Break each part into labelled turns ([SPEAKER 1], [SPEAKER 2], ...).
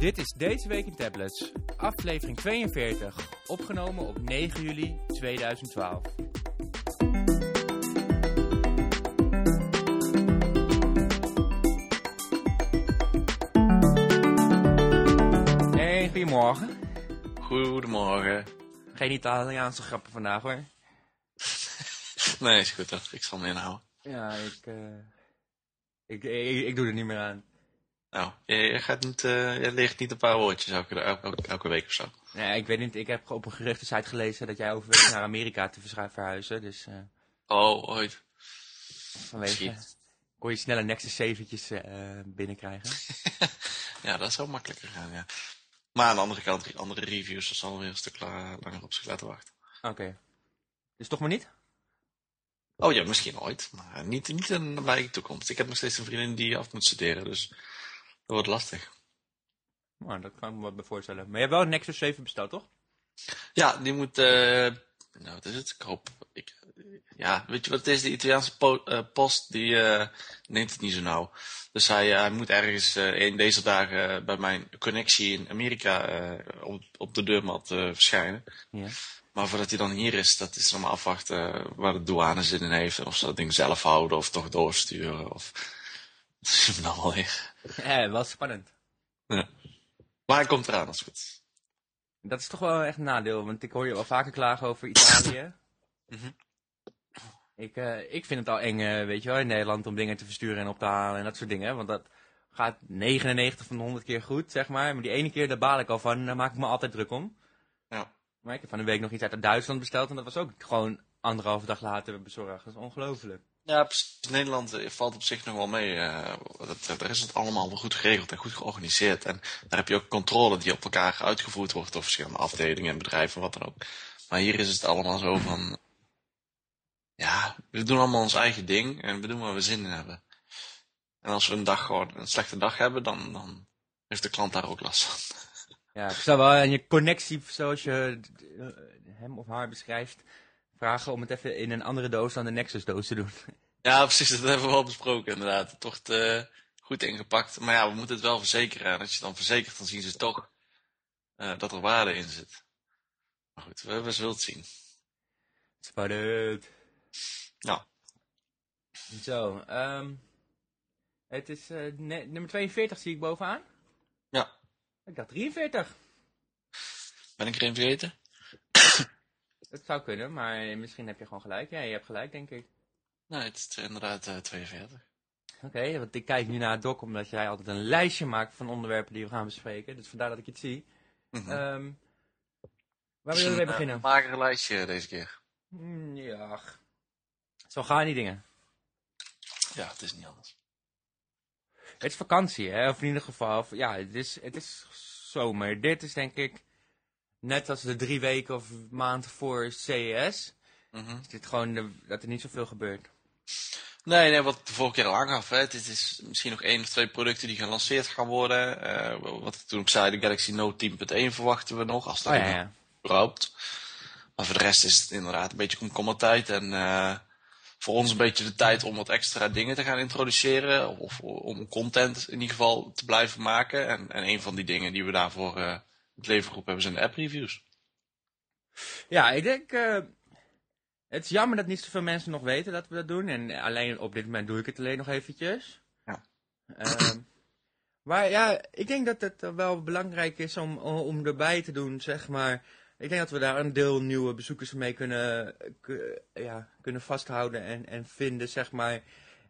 [SPEAKER 1] Dit is Deze Week in Tablets, aflevering 42, opgenomen op 9 juli 2012. Hey, goedemorgen.
[SPEAKER 2] Goedemorgen.
[SPEAKER 1] Geen Italiaanse grappen vandaag hoor.
[SPEAKER 2] Nee, is goed hoor. Ik zal me inhouden.
[SPEAKER 1] Ja, ik, eh, ik, ik, ik doe er niet meer aan.
[SPEAKER 2] Nou, je, gaat niet, je leert niet een paar woordjes elke, elke, elke week of zo.
[SPEAKER 1] Nee, ik weet niet, ik heb op een geruchtensite gelezen dat jij overweegt naar Amerika te verhuizen, dus eh,
[SPEAKER 2] Oh, ooit.
[SPEAKER 1] vanwege...
[SPEAKER 2] Misschien.
[SPEAKER 1] Kon je sneller Nexus 7'tjes eh binnenkrijgen?
[SPEAKER 2] Ja, dat zou makkelijker gaan, ja. Maar aan de andere kant, andere reviews, dat zal weer een stuk la- langer op zich laten wachten.
[SPEAKER 1] Oké. Dus toch maar niet?
[SPEAKER 2] Oh ja, misschien ooit. Maar niet, niet in de nabije toekomst. Ik heb nog steeds een vriendin die af moet studeren, dus dat wordt lastig.
[SPEAKER 1] Nou, dat kan ik me wat bij voorstellen. Maar je hebt wel een Nexus 7 besteld, toch?
[SPEAKER 2] Ja, die moet, eh nou wat is het? Ik hoop, ik, ja, weet je wat het is? De Italiaanse po- eh, post, die eh, neemt het niet zo nauw. Dus hij, hij moet ergens in deze dagen bij mijn connectie in Amerika op, op de deurmat verschijnen.
[SPEAKER 1] Ja.
[SPEAKER 2] Maar voordat hij dan hier is, dat is nog maar afwachten waar de douane zin in heeft. Of ze dat ding zelf houden of toch doorsturen. Of... Dat is hem wel weer.
[SPEAKER 1] Ja, wel spannend.
[SPEAKER 2] Ja. Maar hij komt eraan als het goed is.
[SPEAKER 1] Dat is toch wel echt een nadeel, want ik hoor je wel vaker klagen over Italië.
[SPEAKER 2] Mhm.
[SPEAKER 1] ik, eh, ik vind het al eng, eh, weet je wel, in Nederland om dingen te versturen en op te halen en dat soort dingen. Want dat gaat 99 van de 100 keer goed, zeg maar. Maar die ene keer, daar baal ik al van, daar maak ik me altijd druk om.
[SPEAKER 2] Ja.
[SPEAKER 1] Maar ik heb van een week nog iets uit Duitsland besteld en dat was ook gewoon anderhalve dag later bezorgd. Dat is ongelooflijk.
[SPEAKER 2] Ja, precies. Nederland eh, valt op zich nog wel mee. eh, dat, eh, daar is het allemaal wel goed geregeld en goed georganiseerd. En daar heb je ook controle die op elkaar uitgevoerd wordt door verschillende afdelingen en bedrijven, wat dan ook. Maar hier is het allemaal zo van... Ja, we doen allemaal ons eigen ding en we doen waar we zin in hebben. En als we een dag gewoon een slechte dag hebben, dan, dan heeft de klant daar ook last van.
[SPEAKER 1] Ja, ik zou wel aan je connectie, zoals je hem of haar beschrijft, vragen om het even in een andere doos dan de Nexus doos te doen.
[SPEAKER 2] Ja, precies, dat hebben we wel besproken inderdaad. Het wordt eh, goed ingepakt. Maar ja, we moeten het wel verzekeren. En als je het dan verzekert, dan zien ze toch eh, dat er waarde in zit. Maar goed, we, we zullen het zien.
[SPEAKER 1] Spannend.
[SPEAKER 2] Nou,
[SPEAKER 1] Zo, ehm het is eh, ne- nummer 42 zie ik bovenaan.
[SPEAKER 2] ja.
[SPEAKER 1] Ik dacht 43.
[SPEAKER 2] Ben ik er een vergeten?
[SPEAKER 1] Dat zou kunnen, maar misschien heb je gewoon gelijk. Ja, je hebt gelijk, denk ik.
[SPEAKER 2] Nee, het is inderdaad eh 42.
[SPEAKER 1] Oké, want ik kijk nu naar het doc, omdat jij altijd een lijstje maakt van onderwerpen die we gaan bespreken. Dus vandaar dat ik het zie.
[SPEAKER 2] Mhm.
[SPEAKER 1] Ehm waar
[SPEAKER 2] Het is
[SPEAKER 1] willen we mee
[SPEAKER 2] een,
[SPEAKER 1] beginnen?
[SPEAKER 2] eh, magere lijstje deze keer.
[SPEAKER 1] Hmm, ja. Zo gaan die dingen.
[SPEAKER 2] Ja, het is niet anders.
[SPEAKER 1] Het is vakantie, hè? Of in ieder geval, of- ja, het is, het is zomer. Dit is denk ik, net als de drie weken of maand voor CES,
[SPEAKER 2] Mhm.
[SPEAKER 1] is dit gewoon de- dat er niet zoveel gebeurt.
[SPEAKER 2] Nee, nee, wat ik de vorige keer al aangaf. Hè, het is misschien nog één of twee producten die gelanceerd gaan worden. Eh, wat ik toen ook zei, de Galaxy Note 10.1 verwachten we nog. Als dat
[SPEAKER 1] Oh ja, ja.
[SPEAKER 2] überhaupt. Maar voor de rest is het inderdaad een beetje komkommertijd. En eh, voor ons een beetje de tijd om wat extra dingen te gaan introduceren. Of om content in ieder geval te blijven maken. En, en een van die dingen die we daarvoor eh het leven geroepen hebben zijn de app reviews.
[SPEAKER 1] Ja, ik denk, eh, het is jammer dat niet zoveel mensen nog weten dat we dat doen. En alleen op dit moment doe ik het alleen nog eventjes.
[SPEAKER 2] Ja.
[SPEAKER 1] Ehm, maar ja, ik denk dat het wel belangrijk is om, om erbij te doen, zeg maar. Ik denk dat we daar een deel nieuwe bezoekers mee kunnen, ku- ja, kunnen vasthouden en, en vinden, zeg maar.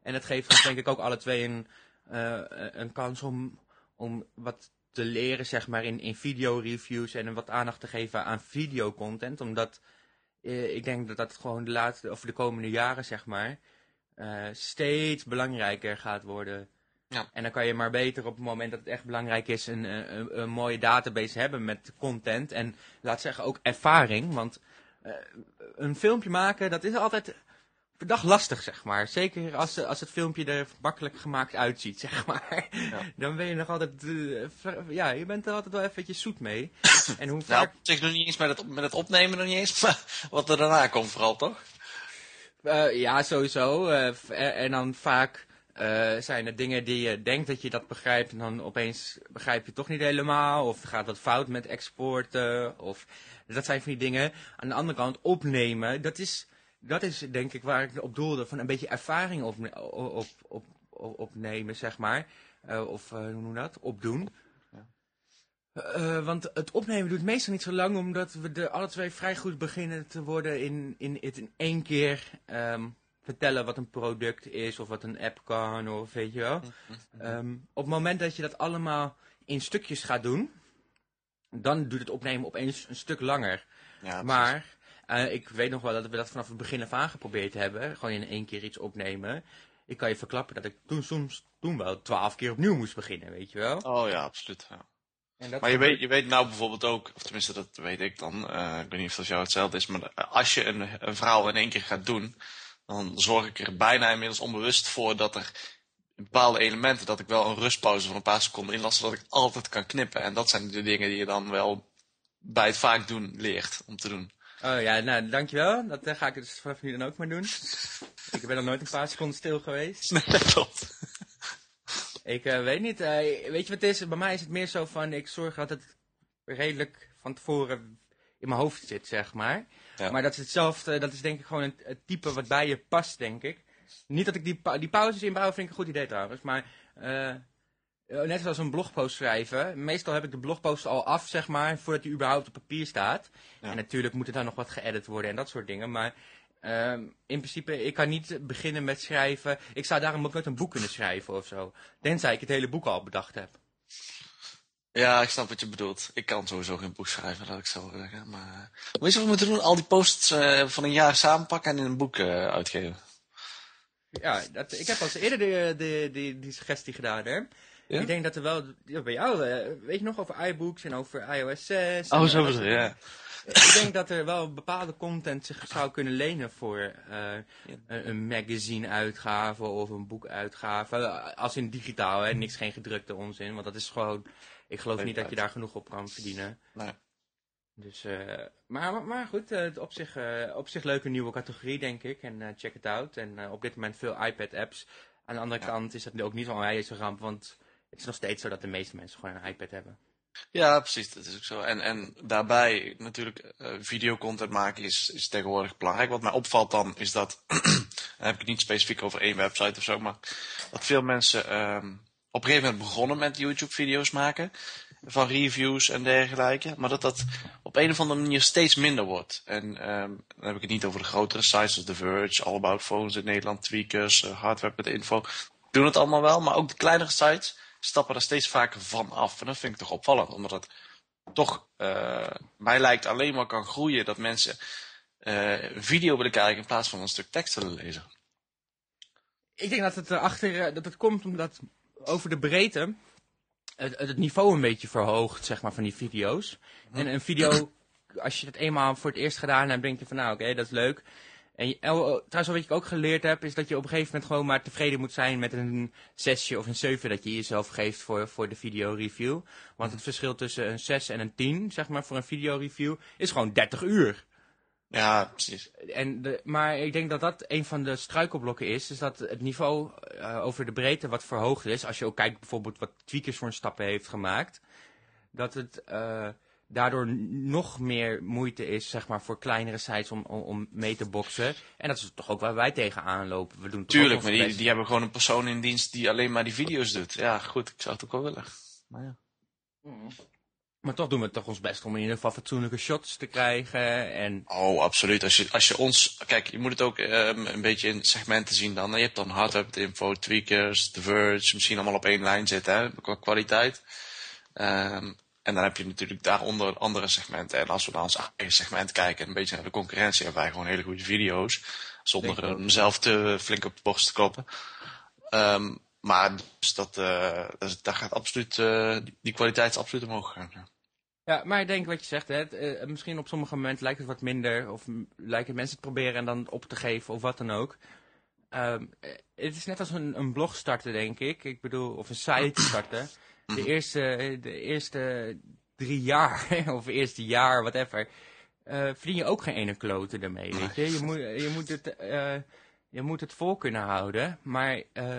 [SPEAKER 1] En het geeft ons denk ik ook alle twee een, eh, een kans om, om wat te leren, zeg maar, in, in videoreviews en wat aandacht te geven aan videocontent. Omdat eh, ik denk dat dat gewoon de laatste, of de komende jaren, zeg maar, eh, steeds belangrijker gaat worden.
[SPEAKER 2] Ja.
[SPEAKER 1] En dan kan je maar beter op het moment dat het echt belangrijk is een, een, een- een mooie database hebben met content. En laat zeggen ook ervaring. Want eh, een filmpje maken, dat is altijd verdacht lastig, zeg maar. Zeker als, als het filmpje er makkelijk gemaakt uitziet, zeg maar.
[SPEAKER 2] Ja.
[SPEAKER 1] Dan ben je nog altijd, eh, ja, je bent er altijd wel eventjes zoet mee. en hoe
[SPEAKER 2] Nou,
[SPEAKER 1] vaak...
[SPEAKER 2] zich nog niet eens met het, met het opnemen nog niet eens. Maar wat er daarna komt vooral, toch?
[SPEAKER 1] Eh, ja, sowieso. eh, eh, en dan vaak eh, zijn er dingen die je denkt dat je dat begrijpt en dan opeens begrijp je het toch niet helemaal. Of gaat wat fout met exporten. Of, dat zijn van die dingen. Aan de andere kant, opnemen, dat is, dat is denk ik waar ik op doelde. Van een beetje ervaring op, op, op, op opnemen, zeg maar. Uh, of uh, hoe noem dat? Opdoen. Uh, want het opnemen doet meestal niet zo lang, omdat we er alle twee vrij goed beginnen te worden in, in het in één keer um, vertellen wat een product is, of wat een app kan, of weet je wel. Um, op het moment dat je dat allemaal in stukjes gaat doen, dan doet het opnemen opeens een stuk langer. Ja, maar uh, ik weet nog wel dat we dat vanaf het begin af aan geprobeerd hebben, gewoon in één keer iets opnemen. Ik kan je verklappen dat ik toen soms toen wel twaalf keer opnieuw moest beginnen, weet je wel.
[SPEAKER 2] Oh ja, absoluut. Ja maar je weet, je weet nou bijvoorbeeld ook, of tenminste dat weet ik dan, uh, ik weet niet of dat jou hetzelfde is, maar als je een, een verhaal in één keer gaat doen, dan zorg ik er bijna inmiddels onbewust voor dat er bepaalde elementen, dat ik wel een rustpauze van een paar seconden inlas, zodat ik altijd kan knippen. En dat zijn de dingen die je dan wel bij het vaak doen leert om te doen.
[SPEAKER 1] Oh ja, nou dankjewel. Dat uh, ga ik dus vanaf nu dan ook maar doen. ik ben nog nooit een paar seconden stil geweest.
[SPEAKER 2] Nee, dat klopt.
[SPEAKER 1] Ik uh, weet niet. Uh, weet je wat het is? Bij mij is het meer zo van, ik zorg dat het redelijk van tevoren in mijn hoofd zit, zeg maar. Ja. Maar dat is hetzelfde, dat is denk ik gewoon het, het, type wat bij je past, denk ik. Niet dat ik die, die pauzes inbouw, vind ik een goed idee trouwens. Maar net zoals een blogpost schrijven. Meestal heb ik de blogpost al af, zeg maar, voordat die überhaupt op papier staat. Ja. En natuurlijk moet er dan nog wat geëdit worden en dat soort dingen. Maar Um, in principe, ik kan niet beginnen met schrijven. Ik zou daarom ook nooit een boek kunnen schrijven of zo. Tenzij ik het hele boek al bedacht heb.
[SPEAKER 2] Ja, ik snap wat je bedoelt. Ik kan sowieso geen boek schrijven, laat ik zo zeggen. Maar weet je wat we moeten doen? Al die posts uh, van een jaar samenpakken en in een boek uh, uitgeven.
[SPEAKER 1] Ja, dat, ik heb al eens eerder de, de, de, die suggestie gedaan, hè. Ja? Ik denk dat er wel, ja, bij jou, uh, weet je nog over iBooks en over iOS 6.
[SPEAKER 2] Oh, sowieso, ja
[SPEAKER 1] ik denk dat er wel bepaalde content zich zou kunnen lenen voor uh, een, magazine-uitgave of een boekuitgave. Als in digitaal, hè, niks geen gedrukte onzin. Want dat is gewoon, ik geloof niet dat je daar genoeg op kan verdienen.
[SPEAKER 2] Nee.
[SPEAKER 1] Dus, uh, maar, maar goed, uh, op, zich, uh, op zich leuke nieuwe categorie, denk ik. En check it out. En op dit moment veel iPad-apps. Aan de andere ja. kant is dat ook niet zo'n een ramp, want het is nog steeds zo dat de meeste mensen gewoon een iPad hebben.
[SPEAKER 2] Ja, precies. Dat is ook zo. En, en daarbij natuurlijk uh, videocontent maken is, is tegenwoordig belangrijk. Wat mij opvalt dan is dat, dan heb ik het niet specifiek over één website of zo, maar dat veel mensen um, op een gegeven moment begonnen met YouTube video's maken. Van reviews en dergelijke. Maar dat dat op een of andere manier steeds minder wordt. En um, dan heb ik het niet over de grotere sites zoals The Verge, All About Phones in Nederland, Tweakers, uh, Hardware.info. Doen het allemaal wel, maar ook de kleinere sites stappen er steeds vaker van af. En dat vind ik toch opvallend, omdat het toch uh, mij lijkt alleen maar kan groeien dat mensen uh, een video willen kijken in plaats van een stuk tekst willen lezen.
[SPEAKER 1] Ik denk dat het erachter eh, dat het komt omdat over de breedte het, het niveau een beetje verhoogt, zeg maar, van die video's. Hm. En een video, als je het eenmaal voor het eerst gedaan hebt, denk je van nou oké, okay, dat is leuk. En trouwens, wat ik ook geleerd heb, is dat je op een gegeven moment gewoon maar tevreden moet zijn met een zesje of een 7 dat je jezelf geeft voor, voor de video review. Want het verschil tussen een 6 en een 10, zeg maar, voor een video review, is gewoon 30 uur.
[SPEAKER 2] Ja, precies.
[SPEAKER 1] En de, maar ik denk dat dat een van de struikelblokken is, is dat het niveau uh, over de breedte wat verhoogd is. Als je ook kijkt bijvoorbeeld wat Tweakers voor een stappen heeft gemaakt, dat het... Uh, daardoor nog meer moeite is, zeg maar, voor kleinere sites om, om, om mee te boksen. En dat is toch ook waar wij tegenaan lopen. We doen
[SPEAKER 2] Tuurlijk, maar die, die hebben gewoon een persoon in dienst die alleen maar die video's doet. Ja, goed, ik zou het ook wel willen. Maar ja.
[SPEAKER 1] Mm. Maar toch doen we toch ons best om in ieder geval fatsoenlijke shots te krijgen. En...
[SPEAKER 2] Oh, absoluut. Als je, als je ons... Kijk, je moet het ook um, een beetje in segmenten zien dan. Je hebt dan hardware info, tweakers, The Verge. Misschien allemaal op één lijn zitten, hè, qua kwaliteit. Um, en dan heb je natuurlijk daaronder andere segmenten. En als we naar ons eigen segment kijken en een beetje naar de concurrentie, hebben wij gewoon hele goede video's. Zonder mezelf te flink op de borst te kloppen. Um, maar dus dat, uh, daar gaat absoluut, uh, die kwaliteit is absoluut omhoog gegaan. Ja.
[SPEAKER 1] Ja, maar ik denk wat je zegt, hè, het, uh, misschien op sommige momenten lijkt het wat minder, of lijken mensen het proberen en dan op te geven, of wat dan ook. Um, het is net als een, een blog starten, denk ik. Ik bedoel, of een site starten de eerste, de eerste drie jaar, of eerste jaar, whatever, uh, verdien je ook geen ene klote ermee, weet je. Je moet, je moet, het, uh, je moet het vol kunnen houden, maar uh,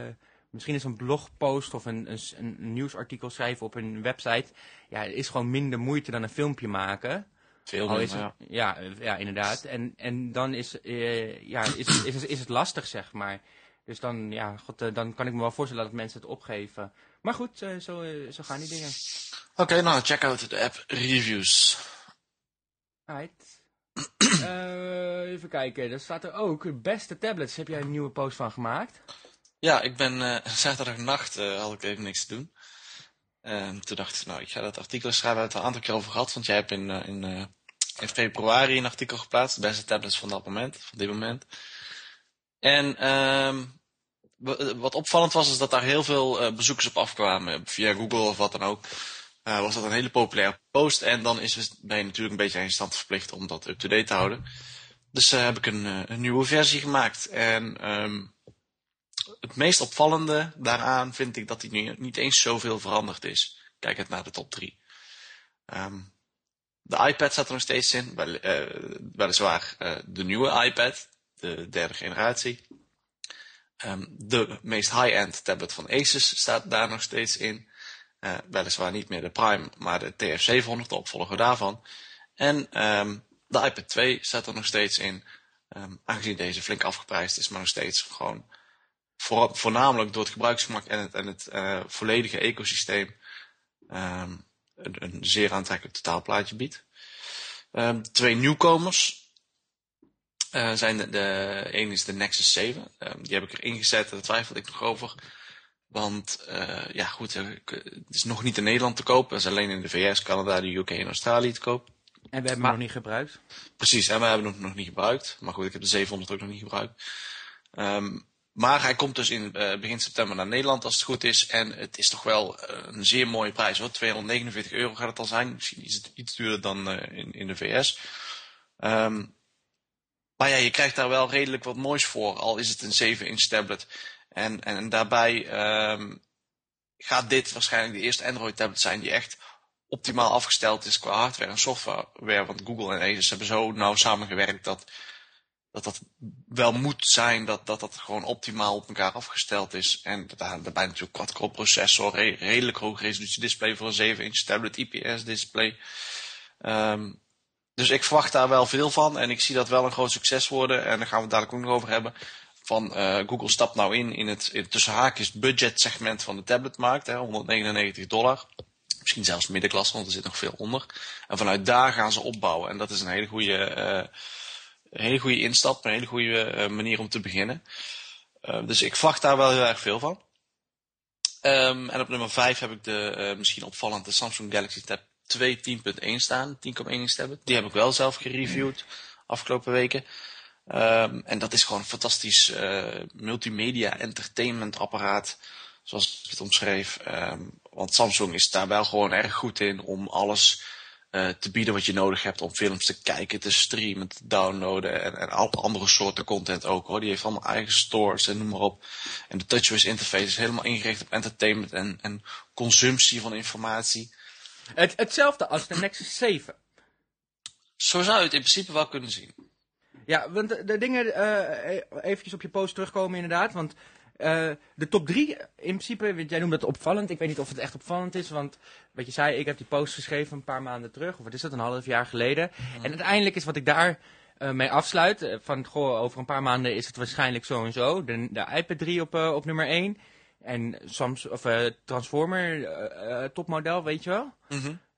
[SPEAKER 1] misschien is een blogpost of een, een, een nieuwsartikel schrijven op een website, ja, is gewoon minder moeite dan een filmpje maken.
[SPEAKER 2] Veel minder, ja.
[SPEAKER 1] ja. ja, inderdaad. En, en dan is, eh, ja, is, is, is, is het lastig, zeg maar. Dus dan, ja, god, eh, dan kan ik me wel voorstellen dat mensen het opgeven. Maar goed, eh, zo, eh, zo gaan die dingen.
[SPEAKER 2] Oké, nou, check out de app reviews.
[SPEAKER 1] Right. Even kijken, er staat er ook, beste tablets, heb jij een nieuwe post van gemaakt?
[SPEAKER 2] Ja, ik ben zaterdagnacht eh, had ik even niks te doen. En toen dacht ik, nou, ik ga dat artikel schrijven. We hebben het een aantal keer over gehad, want jij hebt in, in, in februari een artikel geplaatst. De beste tablets van dat moment, van dit moment. En ehm, wa- wat opvallend was, is dat daar heel veel eh, bezoekers op afkwamen. Via Google of wat dan ook. Eh, was dat een hele populaire post. En dan is het, ben je natuurlijk een beetje aan je stand verplicht om dat up-to-date te houden. Dus eh, heb ik een, eh, een nieuwe versie gemaakt. En ehm, het meest opvallende daaraan vind ik dat hij nu niet eens zoveel veranderd is. Kijk het naar de top 3. de iPad staat er nog steeds in. Wel, eh, weliswaar eh, de nieuwe iPad, de derde generatie. Ehm, de meest high-end tablet van Asus staat daar nog steeds in. Eh, weliswaar niet meer de Prime, maar de TF700, de opvolger daarvan. En ehm, de iPad 2 staat er nog steeds in. Ehm, aangezien deze flink afgeprijsd is, maar nog steeds gewoon voor, voornamelijk door het gebruiksgemak en het, en het eh, volledige ecosysteem een, een zeer aantrekkelijk totaalplaatje biedt. Twee nieuwkomers eh, zijn de, de een is de Nexus 7. Ehm, die heb ik erin gezet, daar twijfelde ik nog over. Want eh, ja goed, eh, het is nog niet in Nederland te koop. Het is alleen in de VS, Canada, de UK en Australië te koop.
[SPEAKER 1] En we hebben
[SPEAKER 2] Maar-
[SPEAKER 1] hem nog niet gebruikt.
[SPEAKER 2] Precies, en we hebben hem nog niet gebruikt. Maar goed, ik heb de 700 ook nog niet gebruikt. Ehm, maar hij komt dus in begin september naar Nederland als het goed is. En het is toch wel een zeer mooie prijs hoor. 249 euro gaat het al zijn. Misschien iets, iets duurder dan in, in de VS. Ehm, maar ja, je krijgt daar wel redelijk wat moois voor. Al is het een 7-inch tablet. En, en daarbij ehm, gaat dit waarschijnlijk de eerste Android tablet zijn die echt optimaal afgesteld is qua hardware en software. Want Google en Asus hebben zo nauw samengewerkt dat dat, dat wel moet zijn dat, dat dat gewoon optimaal op elkaar afgesteld is. En daar, daarbij natuurlijk quad-core processor, re- redelijk hoog resolutie display voor een 7-inch tablet, IPS display. Ehm, dus ik verwacht daar wel veel van en ik zie dat wel een groot succes worden. En daar gaan we het dadelijk ook nog over hebben. Van eh, Google stapt nou in in het, tussen haakjes budget segment van de tabletmarkt, hè, 199 dollar. Misschien zelfs middenklasse, want er zit nog veel onder. En vanuit daar gaan ze opbouwen. En dat is een hele goede, eh, hele goede instap, een hele goede eh, manier om te beginnen. Dus ik verwacht daar wel heel erg veel van. Ehm, en op nummer 5 heb ik de misschien opvallende Samsung Galaxy Tab 2 10.1 staan. 10.1 inch tablet. Die heb ik wel zelf gereviewd afgelopen weken. Ehm, en dat is gewoon een fantastisch eh, multimedia entertainment apparaat. Zoals ik het omschreef. Ehm, want Samsung is daar wel gewoon erg goed in om alles eh, te bieden wat je nodig hebt om films te kijken, te streamen, te downloaden en, en andere soorten content ook hoor. Die heeft allemaal eigen stores en noem maar op. En de TouchWiz interface is helemaal ingericht op entertainment en, en consumptie van informatie.
[SPEAKER 1] Het, hetzelfde als de Nexus 7.
[SPEAKER 2] Zo zou je het in principe wel kunnen zien.
[SPEAKER 1] Ja, want de, de dingen, eh eventjes op je post terugkomen inderdaad, want eh, de top 3 in principe, want jij noemt dat opvallend, ik weet niet of het echt opvallend is, want wat je zei, ik heb die post geschreven een paar maanden terug, of wat is dat, een half jaar geleden. En uiteindelijk is wat ik daar eh, mee afsluit, van goh, over een paar maanden is het waarschijnlijk zo en zo, de, de iPad 3 op, op nummer 1, en Sams, of, eh, Transformer eh, eh, topmodel, weet je wel.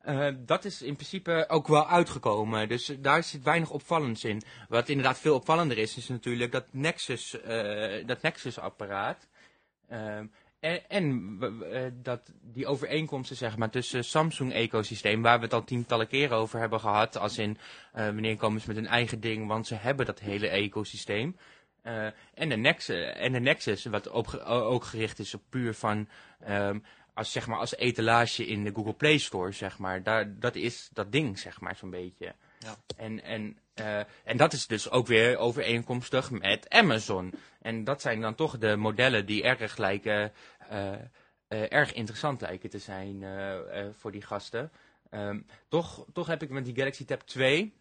[SPEAKER 1] Eh, dat is in principe ook wel uitgekomen. Dus daar zit weinig opvallends in. Wat inderdaad veel opvallender is, is natuurlijk dat Nexus, eh, dat Nexus-apparaat. Ehm, en en dat die overeenkomsten zeg maar, tussen Samsung-ecosysteem, waar we het al tientallen keren over hebben gehad, als in wanneer komen ze met hun eigen ding, want ze hebben dat hele ecosysteem. Eh, en, de Nexus, en de Nexus, wat ook gericht is op puur van ehm, als, zeg maar, als etalage in de Google Play Store, zeg maar. Daar, dat is dat ding, zeg maar, zo'n beetje.
[SPEAKER 2] Ja.
[SPEAKER 1] En, en, eh, en dat is dus ook weer overeenkomstig met Amazon. En dat zijn dan toch de modellen die erg lijken, eh, erg interessant lijken te zijn voor die gasten. Ehm, toch, toch heb ik met die Galaxy Tab 2...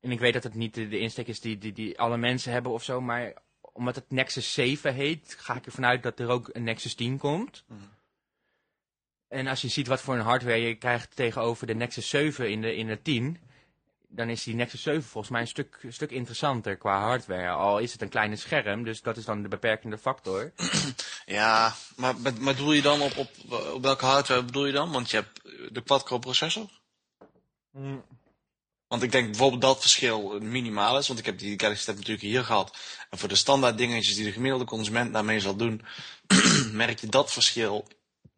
[SPEAKER 1] en ik weet dat het niet de, de insteek is die, die, die alle mensen hebben of zo, maar omdat het Nexus 7 heet, ga ik ervan uit dat er ook een Nexus 10 komt.
[SPEAKER 2] Mhm.
[SPEAKER 1] En als je ziet wat voor een hardware je krijgt tegenover de Nexus 7 in de, in de 10, dan is die Nexus 7 volgens mij een stuk, een stuk interessanter qua hardware. Al is het een kleine scherm, dus dat is dan de beperkende factor.
[SPEAKER 2] Ja, maar, maar maar bedoel je dan op, op, op welke hardware bedoel je dan? Want je hebt de quad-core processor. Want ik denk bijvoorbeeld dat verschil minimaal is. Want ik heb die Galaxy Tab natuurlijk hier gehad. En voor de standaard dingetjes die de gemiddelde consument daarmee zal doen, merk je dat verschil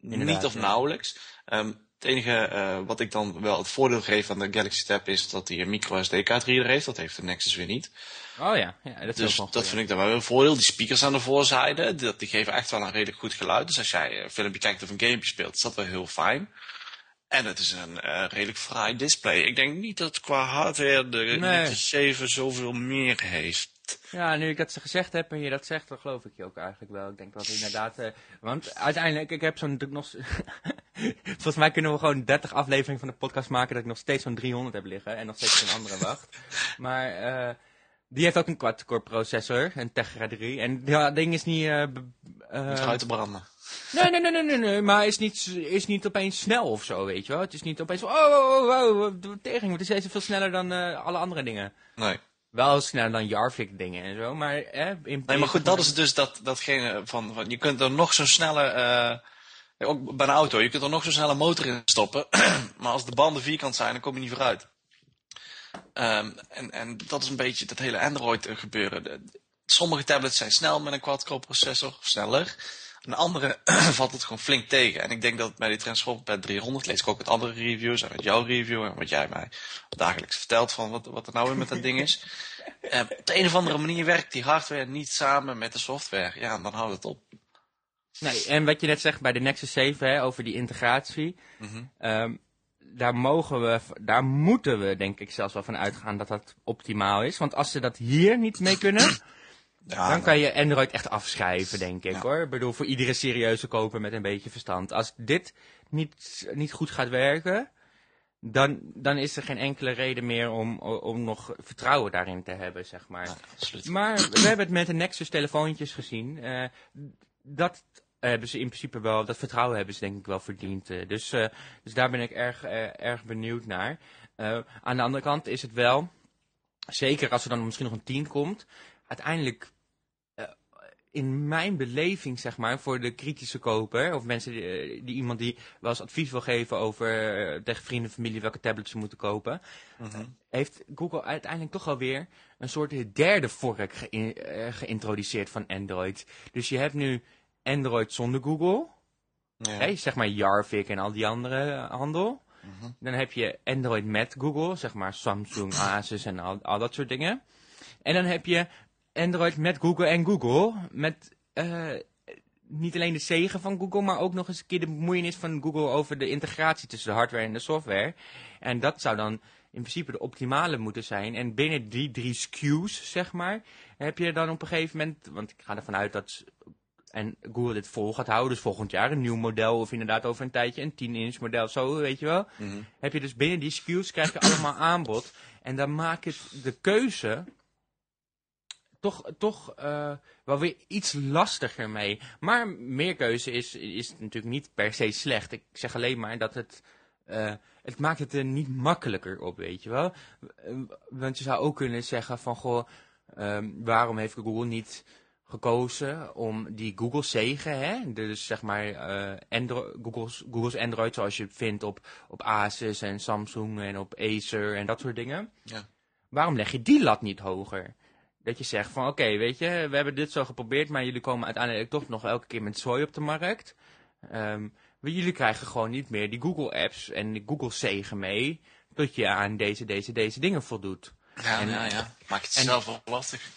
[SPEAKER 1] Inderdaad,
[SPEAKER 2] niet of
[SPEAKER 1] ja.
[SPEAKER 2] nauwelijks. Ehm, het enige eh, wat ik dan wel het voordeel geef aan de Galaxy Tab is dat hij een micro SD kaartreader heeft. Dat heeft de Nexus weer niet.
[SPEAKER 1] Oh ja, ja dat is
[SPEAKER 2] Dus dat vind ik dan wel een voordeel. Die speakers aan de voorzijde, die, die geven echt wel een redelijk goed geluid. Dus als jij een filmpje kijkt of een gamepje speelt, is dat wel heel fijn. En het is een eh, redelijk fraai display. Ik denk niet dat qua hardware de
[SPEAKER 1] Nee.
[SPEAKER 2] Nexus 7 zoveel meer heeft.
[SPEAKER 1] Ja, nu ik dat ze gezegd heb en je dat zegt, dan geloof ik je ook eigenlijk wel. Ik denk dat inderdaad... eh, want uiteindelijk, ik heb zo'n... nog Volgens mij kunnen we gewoon 30 afleveringen van de podcast maken dat ik nog steeds zo'n 300 heb liggen en nog steeds een andere wacht. Maar eh, die heeft ook een quad-core processor, een Tegra 3. En dat ding is niet... eh,
[SPEAKER 2] Om eruit te branden.
[SPEAKER 1] Nee, nee, nee, nee, nee, nee, maar is niet, is niet opeens snel of zo, weet je wel. Het is niet opeens, oh, oh, oh, oh, de tegen, het is steeds veel sneller dan eh, alle andere dingen.
[SPEAKER 2] Nee.
[SPEAKER 1] Wel sneller dan Jarvik dingen en zo, maar... Eh, in
[SPEAKER 2] Nee, maar goed, dat is dus dat, datgene van, van... Je kunt er nog zo'n snelle... eh, ook bij een auto, je kunt er nog zo'n snelle motor in stoppen. maar als de banden vierkant zijn, dan kom je niet vooruit. Ehm, en, en dat is een beetje dat hele Android gebeuren. Sommige tablets zijn snel met een quad-core processor, of sneller. En andere valt het gewoon flink tegen. En ik denk dat bij die Transform Pad 300 lees ik ook uit andere reviews en uit jouw review en wat jij mij dagelijks vertelt van wat, wat er nou weer met dat ding is. Eh, op de een of andere manier werkt die hardware niet samen met de software. Ja, dan houdt het op.
[SPEAKER 1] Nee, en wat je net zegt bij de Nexus 7 hè, over die integratie.
[SPEAKER 2] Mhm.
[SPEAKER 1] ehm, daar mogen we, daar moeten we denk ik zelfs wel van uitgaan dat dat optimaal is. Want als ze dat hier niet mee kunnen,
[SPEAKER 2] Ja,
[SPEAKER 1] dan kan je Android echt afschrijven, denk ik
[SPEAKER 2] Ja.
[SPEAKER 1] hoor. Ik bedoel, voor iedere serieuze koper met een beetje verstand. Als dit niet, niet goed gaat werken, dan, dan is er geen enkele reden meer om, om nog vertrouwen daarin te hebben, zeg maar.
[SPEAKER 2] ja, absoluut.
[SPEAKER 1] Maar we hebben het met de Nexus telefoontjes gezien. eh, dat hebben ze in principe wel, dat vertrouwen hebben ze denk ik wel verdiend. eh. dus, eh, dus daar ben ik erg, erg benieuwd naar. Aan de andere kant is het wel, zeker als er dan misschien nog een 10 komt, uiteindelijk in mijn beleving, zeg maar, voor de kritische koper, of mensen die, eh, die iemand die wel eens advies wil geven over eh, tegen vrienden en familie welke tablets ze moeten kopen,
[SPEAKER 2] Mhm.
[SPEAKER 1] heeft Google uiteindelijk toch alweer een soort derde vork eh, geïntroduceerd van Android. Dus je hebt nu Android zonder Google,
[SPEAKER 2] Ja.
[SPEAKER 1] hè, zeg maar Jarvik en al die andere handel.
[SPEAKER 2] Mhm.
[SPEAKER 1] Dan heb je Android met Google, zeg maar Samsung, Asus en al, al dat soort dingen. En dan heb je Android met Google en Google, met eh, niet alleen de zegen van Google, maar ook nog eens een keer de bemoeienis van Google over de integratie tussen de hardware en de software. En dat zou dan in principe de optimale moeten zijn. En binnen die drie SKU's, zeg maar, heb je dan op een gegeven moment, want ik ga ervan uit dat en Google dit vol gaat houden, dus volgend jaar een nieuw model of inderdaad over een tijdje een 10-inch model, zo weet je wel.
[SPEAKER 2] Mhm.
[SPEAKER 1] Heb je dus binnen die SKU's krijg je allemaal aanbod en dan maakt het de keuze toch, toch eh, wel weer iets lastiger mee. Maar meer keuze is, is natuurlijk niet per se slecht. Ik zeg alleen maar dat het, eh, het maakt het er niet makkelijker op, weet je wel. Eh, Want je zou ook kunnen zeggen van, goh, ehm, waarom heeft Google niet gekozen om die Google zegen, hè? dus zeg maar Andro Google's, Google's Android zoals je het vindt op, op Asus en Samsung en op Acer en dat soort dingen.
[SPEAKER 2] Ja.
[SPEAKER 1] Waarom leg je die lat niet hoger? Dat je zegt van oké, weet je, we hebben dit zo geprobeerd, maar jullie komen uiteindelijk toch nog elke keer met zooi op de markt. Maar jullie krijgen gewoon niet meer die Google apps en die Google zegen mee, tot je aan deze, deze, deze dingen voldoet.
[SPEAKER 2] Ja,
[SPEAKER 1] En-
[SPEAKER 2] ja, ja. Maak het
[SPEAKER 1] en-
[SPEAKER 2] zelf wel lastig.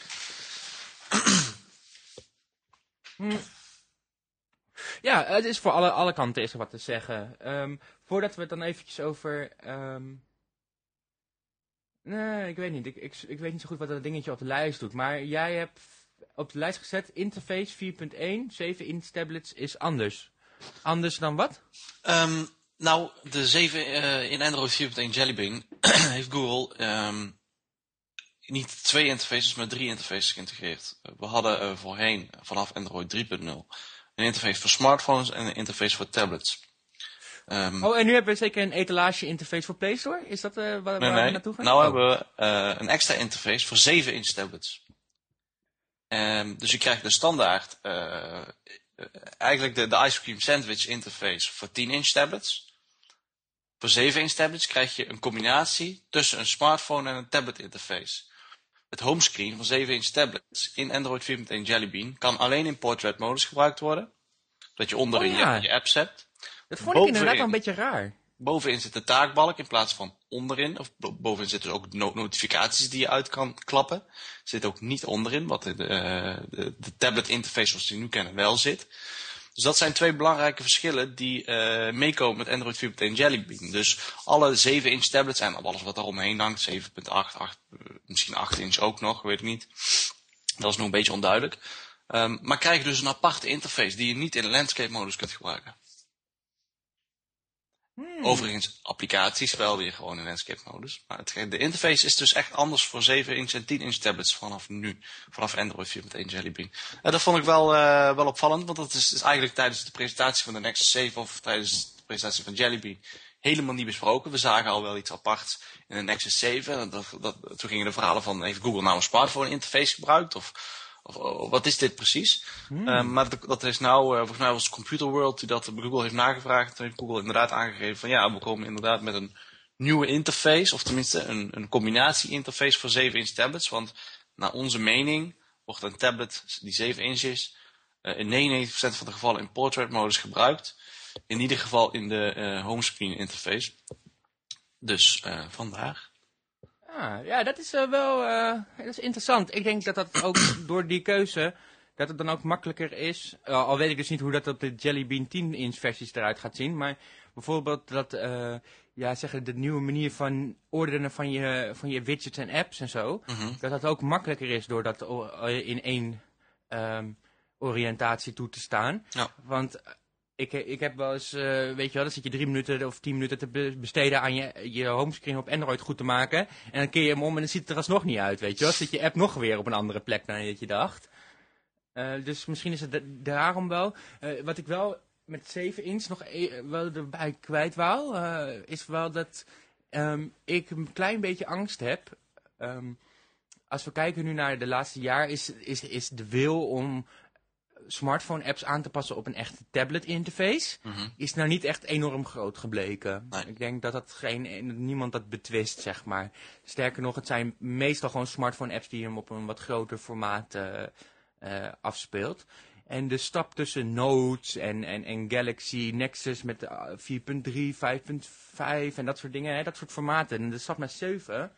[SPEAKER 1] Ja, het is voor alle, alle kanten is er wat te zeggen. Ehm, voordat we het dan eventjes over... ehm, Nee, ik weet niet. Ik, ik, weet niet zo goed wat dat dingetje op de lijst doet. Maar jij hebt op de lijst gezet interface 4.1, 7-inch tablets is anders. Anders dan wat?
[SPEAKER 2] Ehm, nou, de 7 eh, in Android 4.1 Jelly Bean heeft Google ehm, niet twee interfaces, maar drie interfaces geïntegreerd. We hadden voorheen, vanaf Android 3.0, een interface voor smartphones en een interface voor tablets.
[SPEAKER 1] Um, oh, en nu hebben we zeker een etalage interface voor Play Store? Is dat uh, waar,
[SPEAKER 2] nee,
[SPEAKER 1] waar
[SPEAKER 2] we
[SPEAKER 1] naartoe gaan?
[SPEAKER 2] Nou oh. hebben we uh, een extra interface voor 7 inch tablets. Um, dus je krijgt de standaard, uh, eigenlijk de, de ice cream sandwich interface voor 10 inch tablets. Voor 7 inch tablets krijg je een combinatie tussen een smartphone en een tablet interface. Het homescreen van 7 inch tablets in Android 4.1 Jelly Bean kan alleen in portrait modus gebruikt worden. Dat je onderin oh, ja. je, je apps hebt.
[SPEAKER 1] Dat vond ik inderdaad wel een beetje raar.
[SPEAKER 2] Bovenin zit de taakbalk in plaats van onderin. Of bovenin zitten dus ook notificaties die je uit kan klappen. Zit ook niet onderin, wat de, de, de tablet interface zoals die nu kennen wel zit. Dus dat zijn twee belangrijke verschillen die uh, meekomen met Android 4.1 Jelly Bean. Dus alle 7 inch tablets en alles wat daaromheen hangt, 7.8, misschien 8 inch ook nog, weet ik niet. Dat is nog een beetje onduidelijk. Um, maar krijgen dus een aparte interface die je niet in landscape modus kunt gebruiken. Hmm. Overigens, applicaties wel weer gewoon in landscape modus. Maar de interface is dus echt anders voor 7 inch en 10 inch tablets vanaf nu. Vanaf Android 4.1 Jelly Bean. En dat vond ik wel, uh, wel opvallend, want dat is, is, eigenlijk tijdens de presentatie van de Nexus 7 of tijdens de presentatie van Jelly Bean helemaal niet besproken. We zagen al wel iets aparts in de Nexus 7. Dat, dat, toen gingen de verhalen van, heeft Google nou een smartphone interface gebruikt? Of of, of, wat is dit precies? Hmm. Uh, maar dat, dat, is nou, uh, volgens mij was Computer World die dat Google heeft nagevraagd. Toen heeft Google inderdaad aangegeven van ja, we komen inderdaad met een nieuwe interface. Of tenminste een, een combinatie interface voor 7 inch tablets. Want naar onze mening wordt een tablet die 7 inch is uh, in 99% van de gevallen in portrait modus gebruikt. In ieder geval in de homescreen interface. Dus vandaar.
[SPEAKER 1] Ah, ja, dat is uh, wel uh, dat is interessant. Ik denk dat dat ook door die keuze, dat het dan ook makkelijker is. Uh, al weet ik dus niet hoe dat op de Jelly Bean 10 inch versies eruit gaat zien. Maar bijvoorbeeld dat, ja, zeggen, de nieuwe manier van ordenen van je, van je widgets en apps en zo. Mm -hmm. Dat dat ook makkelijker is door dat in één um, oriëntatie toe te staan. Ja. Want ik, ik heb wel eens, uh, weet je wel, dan zit je drie minuten of tien minuten te besteden aan je, je homescreen op Android goed te maken. En dan keer je hem om en dan ziet het er alsnog niet uit, weet je wel. Dan zit je app nog weer op een andere plek dan je dacht. Uh, dus misschien is het daarom wel. Wat ik wel met 7 inch nog e wel erbij kwijt wou, is wel dat um, ik een klein beetje angst heb. Um, als we kijken nu naar de laatste jaar, is, is, is de wil om smartphone apps aan te passen op een echte tablet interface, mhm. is nou niet echt enorm groot gebleken. Ik denk dat dat geen, niemand dat betwist, zeg maar. Sterker nog, het zijn meestal gewoon smartphone apps die hem op een wat groter formaat uh, uh, afspeelt. En de stap tussen Notes en, en, en Galaxy, Nexus met 4.3, 5.5 en dat soort dingen, hè, dat soort formaten. En de stap naar 7,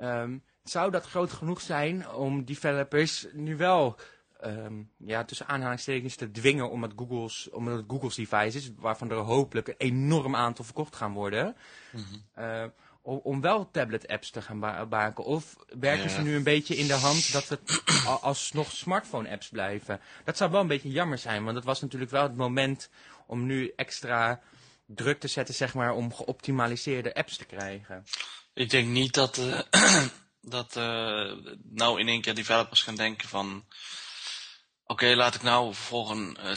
[SPEAKER 1] um, zou dat groot genoeg zijn om developers nu wel um, ja, tussen aanhalingstekens te dwingen omdat, Google's, omdat het Google's device is, waarvan er hopelijk een enorm aantal verkocht gaan worden, mm -hmm. uh, om, wel tablet-apps te gaan maken? Of werken ze nu een beetje in de hand dat het alsnog smartphone-apps blijven? Dat zou wel een beetje jammer zijn, want dat was natuurlijk wel het moment om nu extra druk te zetten, zeg maar, om geoptimaliseerde apps te krijgen.
[SPEAKER 2] Ik denk niet dat, uh, dat uh, nou in één keer developers gaan denken van Oké, laat ik nou voor een, uh,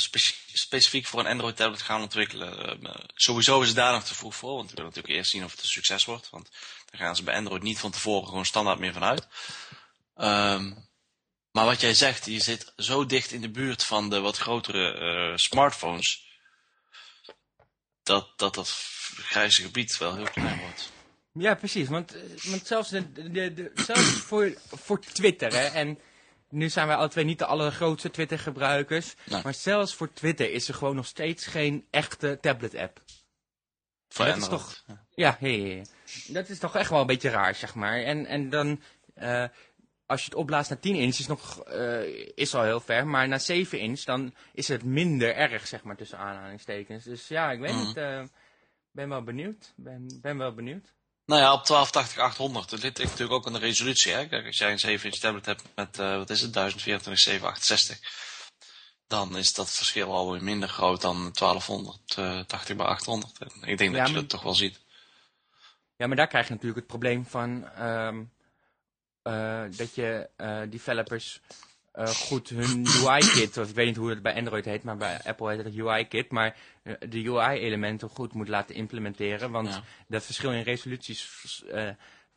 [SPEAKER 2] specifiek voor een Android tablet gaan ontwikkelen. Uh, sowieso is het daar nog te vroeg voor, want we willen natuurlijk eerst zien of het een succes wordt. Want daar gaan ze bij Android niet van tevoren gewoon standaard meer van uit. Um, maar wat jij zegt, je zit zo dicht in de buurt van de wat grotere smartphones, dat, dat dat grijze gebied wel heel klein wordt.
[SPEAKER 1] Ja, precies. Want, want zelfs, de, de, zelfs voor, voor Twitter hè, en nu zijn wij alle twee niet de allergrootste Twitter-gebruikers. Maar zelfs voor Twitter is er gewoon nog steeds geen echte tablet-app.
[SPEAKER 2] Dat is toch,
[SPEAKER 1] ja, ja, dat is toch echt wel een beetje raar, zeg maar. En, en dan, uh, als je het opblaast naar 10 inch, is nog, uh, is al heel ver. Maar naar 7 inch, dan is het minder erg, zeg maar, tussen aanhalingstekens. Dus ja, ik weet mm. niet, uh, ben wel benieuwd. Ben, ben wel benieuwd.
[SPEAKER 2] Nou ja, op 1280-800. Dat ligt natuurlijk ook aan de resolutie. Hè? Kijk, als jij een 7 inch tablet hebt met, uh, wat is het, 1024 768. Dan is dat verschil alweer minder groot dan 1280 bij 800. Ik denk dat je dat toch wel ziet.
[SPEAKER 1] Ja, maar daar krijg je natuurlijk het probleem van... Um, eh, dat je eh, developers eh, goed hun UI-kit, ik weet niet hoe het bij Android heet, maar bij Apple heet het UI-kit, maar eh, de UI-elementen goed moet laten implementeren. Want
[SPEAKER 2] Ja.
[SPEAKER 1] dat verschil in resoluties eh,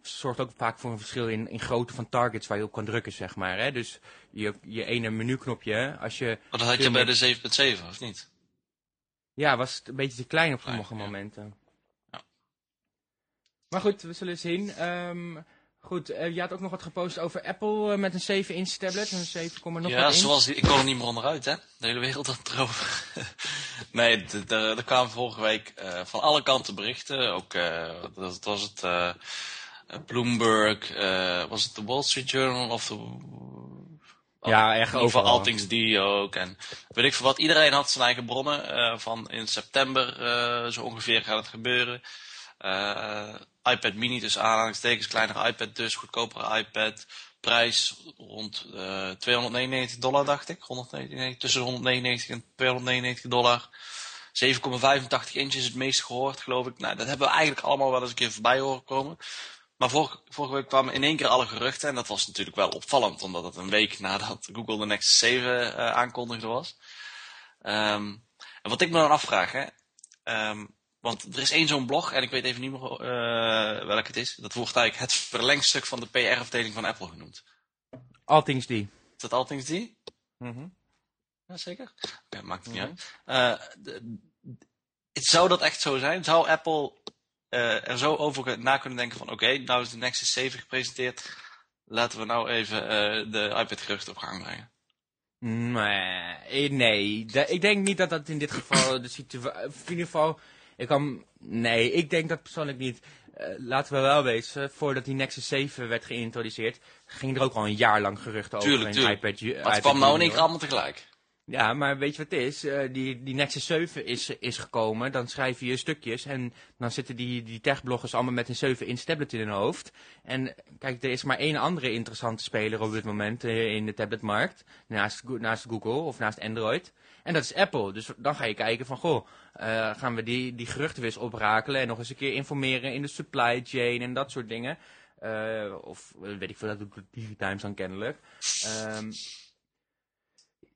[SPEAKER 1] zorgt ook vaak voor een verschil in, in grootte van targets waar je op kan drukken, zeg maar. Hè? Dus je, je ene menuknopje, als je...
[SPEAKER 2] Maar dat had je bij de 7.7, of niet?
[SPEAKER 1] Ja, was het een beetje te klein op sommige
[SPEAKER 2] ja.
[SPEAKER 1] momenten.
[SPEAKER 2] Ja.
[SPEAKER 1] Maar goed, we zullen zien. Ehm, goed, eh, je had ook nog wat gepost over Apple eh, met een 7-inch tablet. Een 7, nog
[SPEAKER 2] ja,
[SPEAKER 1] inch.
[SPEAKER 2] zoals die, ik kon er niet meer onderuit, hè? De hele wereld had het erover. nee, er kwamen vorige week eh, van alle kanten berichten. Ook, eh, dat was het eh, Bloomberg, eh, was het de Wall Street Journal of de...
[SPEAKER 1] Ja, echt
[SPEAKER 2] Over
[SPEAKER 1] overal.
[SPEAKER 2] Altings die ook. En weet ik veel wat. Iedereen had zijn eigen bronnen. eh, van in september eh, zo ongeveer gaat het gebeuren. Eh, iPad mini dus aanhalingstekens. Kleinere iPad dus. Goedkopere iPad. Prijs rond eh 299 dollar dacht ik. 199, tussen de 199 en 299 dollar. 7,85 inch is het meest gehoord geloof ik. Nou dat hebben we eigenlijk allemaal wel eens een keer voorbij horen komen. Maar vorige, vorige week kwamen in één keer alle geruchten. En dat was natuurlijk wel opvallend, omdat het een week nadat Google de Nexus 7 eh, aankondigde was. Ehm, en wat ik me dan afvraag, hè. ehm, want er is één zo'n blog, en ik weet even niet meer eh welk het is. Dat wordt eigenlijk het verlengstuk van de PR-afdeling van Apple genoemd.
[SPEAKER 1] Altings die.
[SPEAKER 2] Is dat Altings die?
[SPEAKER 1] Mhm.
[SPEAKER 2] Ja, zeker. Oké, maakt het niet uit. Eh, de- zou dat echt zo zijn? Zou Apple eh, er zo over na kunnen denken van... Oké, nou is de Nexus 7 gepresenteerd. Laten we nou even de iPad-geruchten op gang brengen.
[SPEAKER 1] Nee, nee. Ik denk niet dat dat in dit geval de situatie... In ieder geval, ik kan... Nee, ik denk dat persoonlijk niet. Eh, laten we wel wezen, voordat die Nexus 7 werd geïntroduceerd, ging er ook al een jaar lang geruchten
[SPEAKER 2] Tuurlijk,
[SPEAKER 1] over een
[SPEAKER 2] tuurlijk.
[SPEAKER 1] iPad. ju-
[SPEAKER 2] Maar het kwam nou in
[SPEAKER 1] mini,
[SPEAKER 2] één keer
[SPEAKER 1] hoor.
[SPEAKER 2] allemaal tegelijk.
[SPEAKER 1] Ja, maar weet je wat het is? Eh, die, die Nexus 7 is, is gekomen, dan schrijf je je stukjes en dan zitten die, die techbloggers allemaal met een 7-inch tablet in hun hoofd. En kijk, er is maar één andere interessante speler op dit moment eh, in de tabletmarkt, naast, naast Google of naast Android. En dat is Apple. Dus dan ga je kijken van, goh, eh, gaan we die, die geruchten weer eens oprakelen en nog eens een keer informeren in de supply chain en dat soort dingen. Eh, of eh, weet ik veel, dat doet Digitimes dan kennelijk. Ehm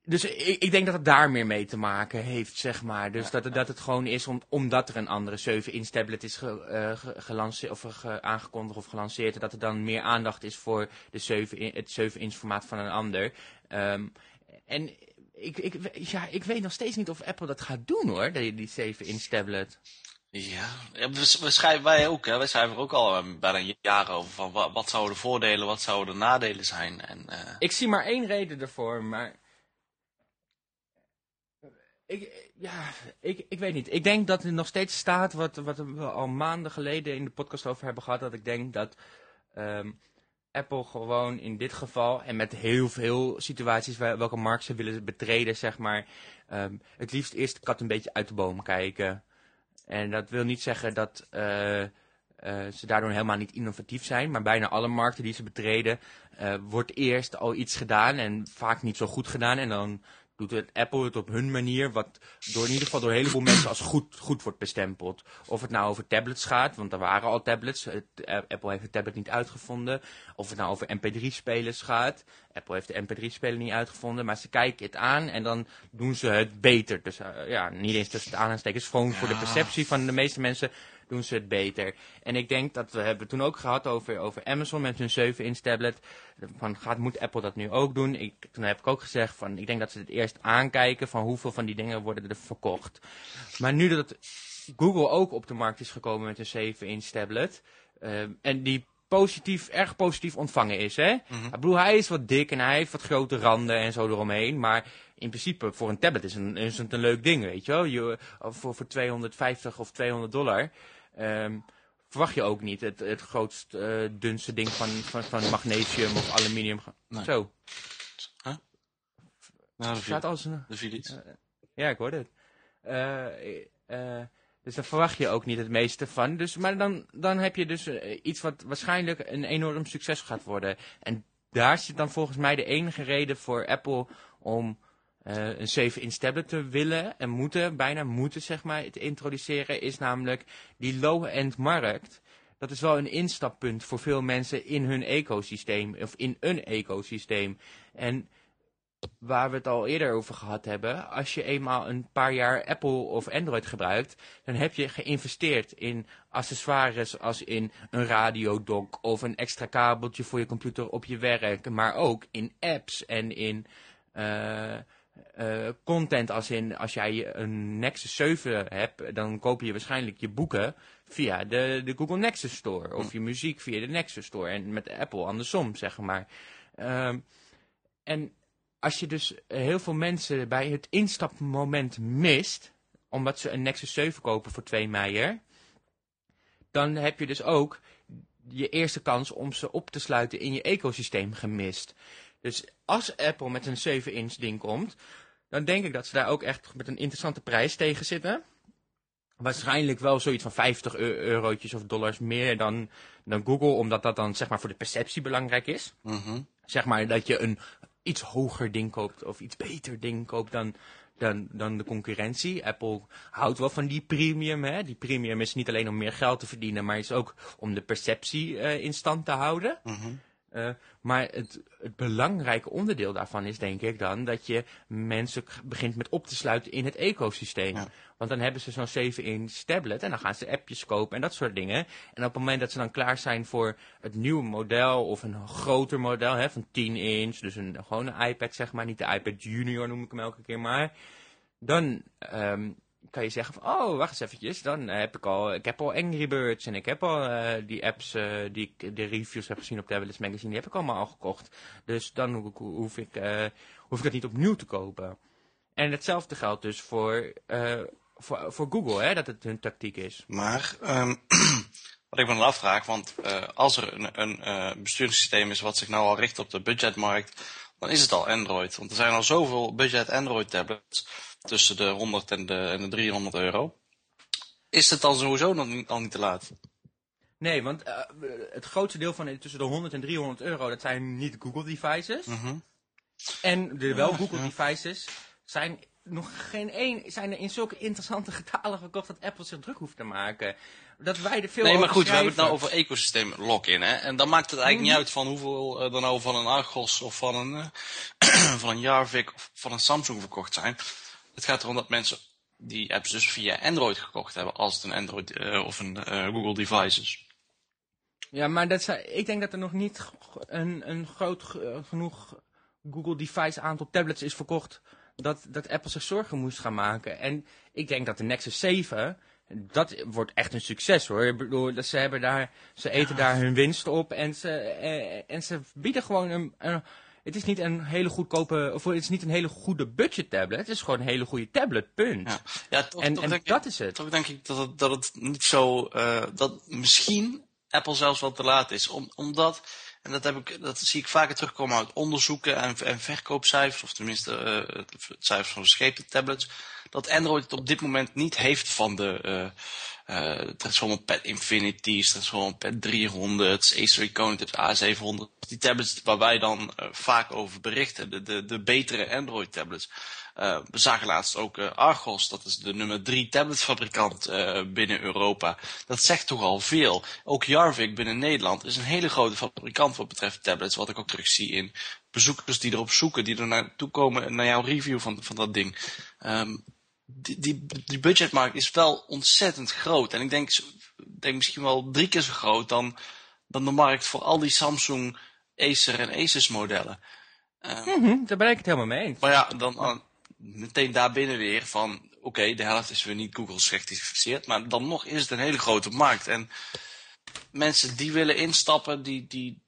[SPEAKER 1] dus ik, ik denk dat het daar meer mee te maken heeft, zeg maar. Dus dat, het, dat het gewoon is om, omdat er een andere 7-inch tablet is ge, ge- gelanceerd, of ge- aangekondigd of gelanceerd. Dat er dan meer aandacht is voor de 7 in, het 7-inch formaat van een ander. Ehm, en ik, ik, ja, ik weet nog steeds niet of Apple dat gaat doen hoor, die, die 7-inch tablet.
[SPEAKER 2] Ja, ja, we, we schrijven, wij ook. Hè. Wij schrijven er ook al eh, bijna een jaar over. Van wat, wat zouden de voordelen, wat zouden de nadelen zijn. En, eh,
[SPEAKER 1] Ik zie maar één reden ervoor, maar... Ik, ja, ik, ik weet niet. Ik denk dat er nog steeds staat wat, wat we al maanden geleden in de podcast over hebben gehad. Dat ik denk dat ehm, Apple gewoon in dit geval, en met heel veel situaties waar, welke markt ze willen betreden, zeg maar, ehm, het liefst eerst de kat een beetje uit de boom kijken. En dat wil niet zeggen dat eh, eh, ze daardoor helemaal niet innovatief zijn, maar bijna alle markten die ze betreden, eh, wordt eerst al iets gedaan en vaak niet zo goed gedaan. En dan doet het Apple het op hun manier, wat door in ieder geval door een heleboel mensen als goed, goed wordt bestempeld. Of het nou over tablets gaat, want er waren al tablets. Het, eh, Apple heeft de tablet niet uitgevonden. Of het nou over mp3-spelers gaat. Apple heeft de mp3-speler niet uitgevonden, maar ze kijken het aan en dan doen ze het beter. Dus eh, ja, niet eens tussen de aanhalingstekens, gewoon voor de perceptie van de meeste mensen doen ze het beter. En ik denk dat we hebben toen ook gehad over, over Amazon met hun 7-inch tablet. Van, gaat, moet Apple dat nu ook doen? Ik, toen heb ik ook gezegd van, ik denk dat ze het eerst aankijken van hoeveel van die dingen worden er verkocht. Maar nu dat Google ook op de markt is gekomen met een 7-inch tablet. eh, en die positief, erg positief ontvangen is, hè? Ik bedoel, hij is wat dik en hij heeft wat grote randen en zo eromheen. Maar in principe, voor een tablet is, een, is het een leuk ding, weet je wel. Je, voor, voor 250 of 200 dollar ehm, verwacht je ook niet het, het grootst, eh, dunste ding van, van, van magnesium of aluminium.
[SPEAKER 2] Nee.
[SPEAKER 1] Zo,
[SPEAKER 2] nou, de,
[SPEAKER 1] staat
[SPEAKER 2] viel,
[SPEAKER 1] als een...
[SPEAKER 2] de viel iets.
[SPEAKER 1] Ja, ik hoorde het. Eh, eh, dus daar verwacht je ook niet het meeste van. Dus, maar dan, dan heb je dus eh, iets wat waarschijnlijk een enorm succes gaat worden. En daar zit dan volgens mij de enige reden voor Apple om eh, een 7-inch tablet te willen en moeten, bijna moeten zeg maar, te introduceren, is namelijk die low-end markt. dat is wel een instappunt voor veel mensen in hun ecosysteem, of in een ecosysteem. En waar we het al eerder over gehad hebben, als je eenmaal een paar jaar Apple of Android gebruikt, dan heb je geïnvesteerd in accessoires als in een radiodock of een extra kabeltje voor je computer op je werk, maar ook in apps en in uh, uh, content als in als jij een Nexus 7 hebt, dan koop je waarschijnlijk je boeken via de, de Google Nexus Store of je muziek via de Nexus Store en met Apple andersom, zeg maar. Uh, en als je dus heel veel mensen bij het instapmoment mist, omdat ze een Nexus 7 kopen voor 2 meijer, dan heb je dus ook je eerste kans om ze op te sluiten in je ecosysteem gemist. Dus als Apple met een 7-inch ding komt, dan denk ik dat ze daar ook echt met een interessante prijs tegen zitten. Waarschijnlijk wel zoiets van 50 eurotjes of dollars meer dan, dan Google, omdat dat dan zeg maar voor de perceptie belangrijk is.
[SPEAKER 2] Mm
[SPEAKER 1] Zeg maar dat je een iets hoger ding koopt of iets beter ding koopt dan, dan, dan de concurrentie. Apple houdt wel van die premium. Hè? Die premium is niet alleen om meer geld te verdienen, maar is ook om de perceptie uh, in stand te houden.
[SPEAKER 2] Mm
[SPEAKER 1] uh, maar het, het, belangrijke onderdeel daarvan is denk ik dan dat je mensen begint met op te sluiten in het ecosysteem.
[SPEAKER 2] Ja.
[SPEAKER 1] Want dan hebben ze zo'n 7-inch tablet en dan gaan ze appjes kopen en dat soort dingen. En op het moment dat ze dan klaar zijn voor het nieuwe model of een groter model hè, van 10 inch, dus een, gewoon een iPad zeg maar, niet de iPad Junior noem ik hem elke keer maar. Dan um, kan je zeggen van, oh, wacht eens eventjes, dan heb ik al, ik heb al Angry Birds en ik heb al uh, die apps uh, die ik de reviews heb gezien op Tablets Magazine, die heb ik allemaal al gekocht. Dus dan ho hoef ik, uh, hoef ik dat niet opnieuw te kopen. En hetzelfde geldt dus voor, voor, voor Google, hè, dat het hun tactiek is.
[SPEAKER 2] Maar, um, wat ik me dan afvraag, want als er een, een besturingssysteem is wat zich nou al richt op de budgetmarkt, dan is het al Android. Want er zijn al zoveel budget Android tablets tussen de 100 en de, en de 300 euro. Is het dan sowieso nog niet, al niet te laat?
[SPEAKER 1] Nee, want uh, het grootste deel van tussen de 100 en 300 euro, dat zijn niet Google devices.
[SPEAKER 2] Mm -hmm.
[SPEAKER 1] En de wel Google devices zijn nog geen één, zijn er in zulke interessante getalen gekocht dat Apple zich druk hoeft te maken. Dat wij er veel
[SPEAKER 2] Nee, maar goed,
[SPEAKER 1] schrijven.
[SPEAKER 2] we hebben het nou over ecosysteem lock-in, hè. En dan maakt het eigenlijk
[SPEAKER 1] Mhm.
[SPEAKER 2] niet uit van hoeveel uh, er nou van een Argos of van een, uh, van een Jarvik of van een Samsung verkocht zijn. Het gaat erom dat mensen die apps dus via Android gekocht hebben, als het een Android uh, of een Google device is.
[SPEAKER 1] Ja, maar dat zijn, ik denk dat er nog niet een, een groot genoeg Google device aantal tablets is verkocht dat, dat Apple zich zorgen moest gaan maken. En ik denk dat de Nexus 7, dat wordt echt een succes hoor. Ik bedoel, dat ze, hebben daar, ze eten ja. daar hun winst op en ze, eh, en ze bieden gewoon een, een het is niet een hele goedkope, of het is niet een hele goede budget tablet. Het is gewoon een hele goede tablet, punt.
[SPEAKER 2] Ja, ja toch,
[SPEAKER 1] en,
[SPEAKER 2] toch
[SPEAKER 1] en
[SPEAKER 2] denk
[SPEAKER 1] dat
[SPEAKER 2] ik,
[SPEAKER 1] is het.
[SPEAKER 2] Toch denk ik dat het, dat het niet zo, uh, dat misschien Apple zelfs wel te laat is. Om, omdat, en dat, heb ik, dat zie ik vaker terugkomen uit onderzoeken en, en verkoopcijfers, of tenminste uh, cijfers van geschepte tablets, dat Android het op dit moment niet heeft van de uh, uh, Transformer Pad Infinities, Transformer Pad 300, Acer Iconotips A700. Die tablets waar wij dan vaak over berichten, de, de, de betere Android tablets. Uh, we zagen laatst ook uh, Argos, dat is de nummer 3 tabletfabrikant uh, binnen Europa. Dat zegt toch al veel. Ook Jarvik binnen Nederland is een hele grote fabrikant wat betreft tablets, wat ik ook terug zie in bezoekers die erop zoeken, die er naartoe komen naar jouw review van, van dat ding. Um, die, die, die budgetmarkt is wel ontzettend groot. En ik denk, denk misschien wel drie keer zo groot dan, dan de markt voor al die Samsung, Acer en Asus modellen.
[SPEAKER 1] Mm -hmm, daar ben ik het helemaal mee eens.
[SPEAKER 2] Maar ja, dan meteen daarbinnen weer van, oké, de helft is weer niet Google certificeerd, maar dan nog is het een hele grote markt. En mensen die willen instappen, die, die,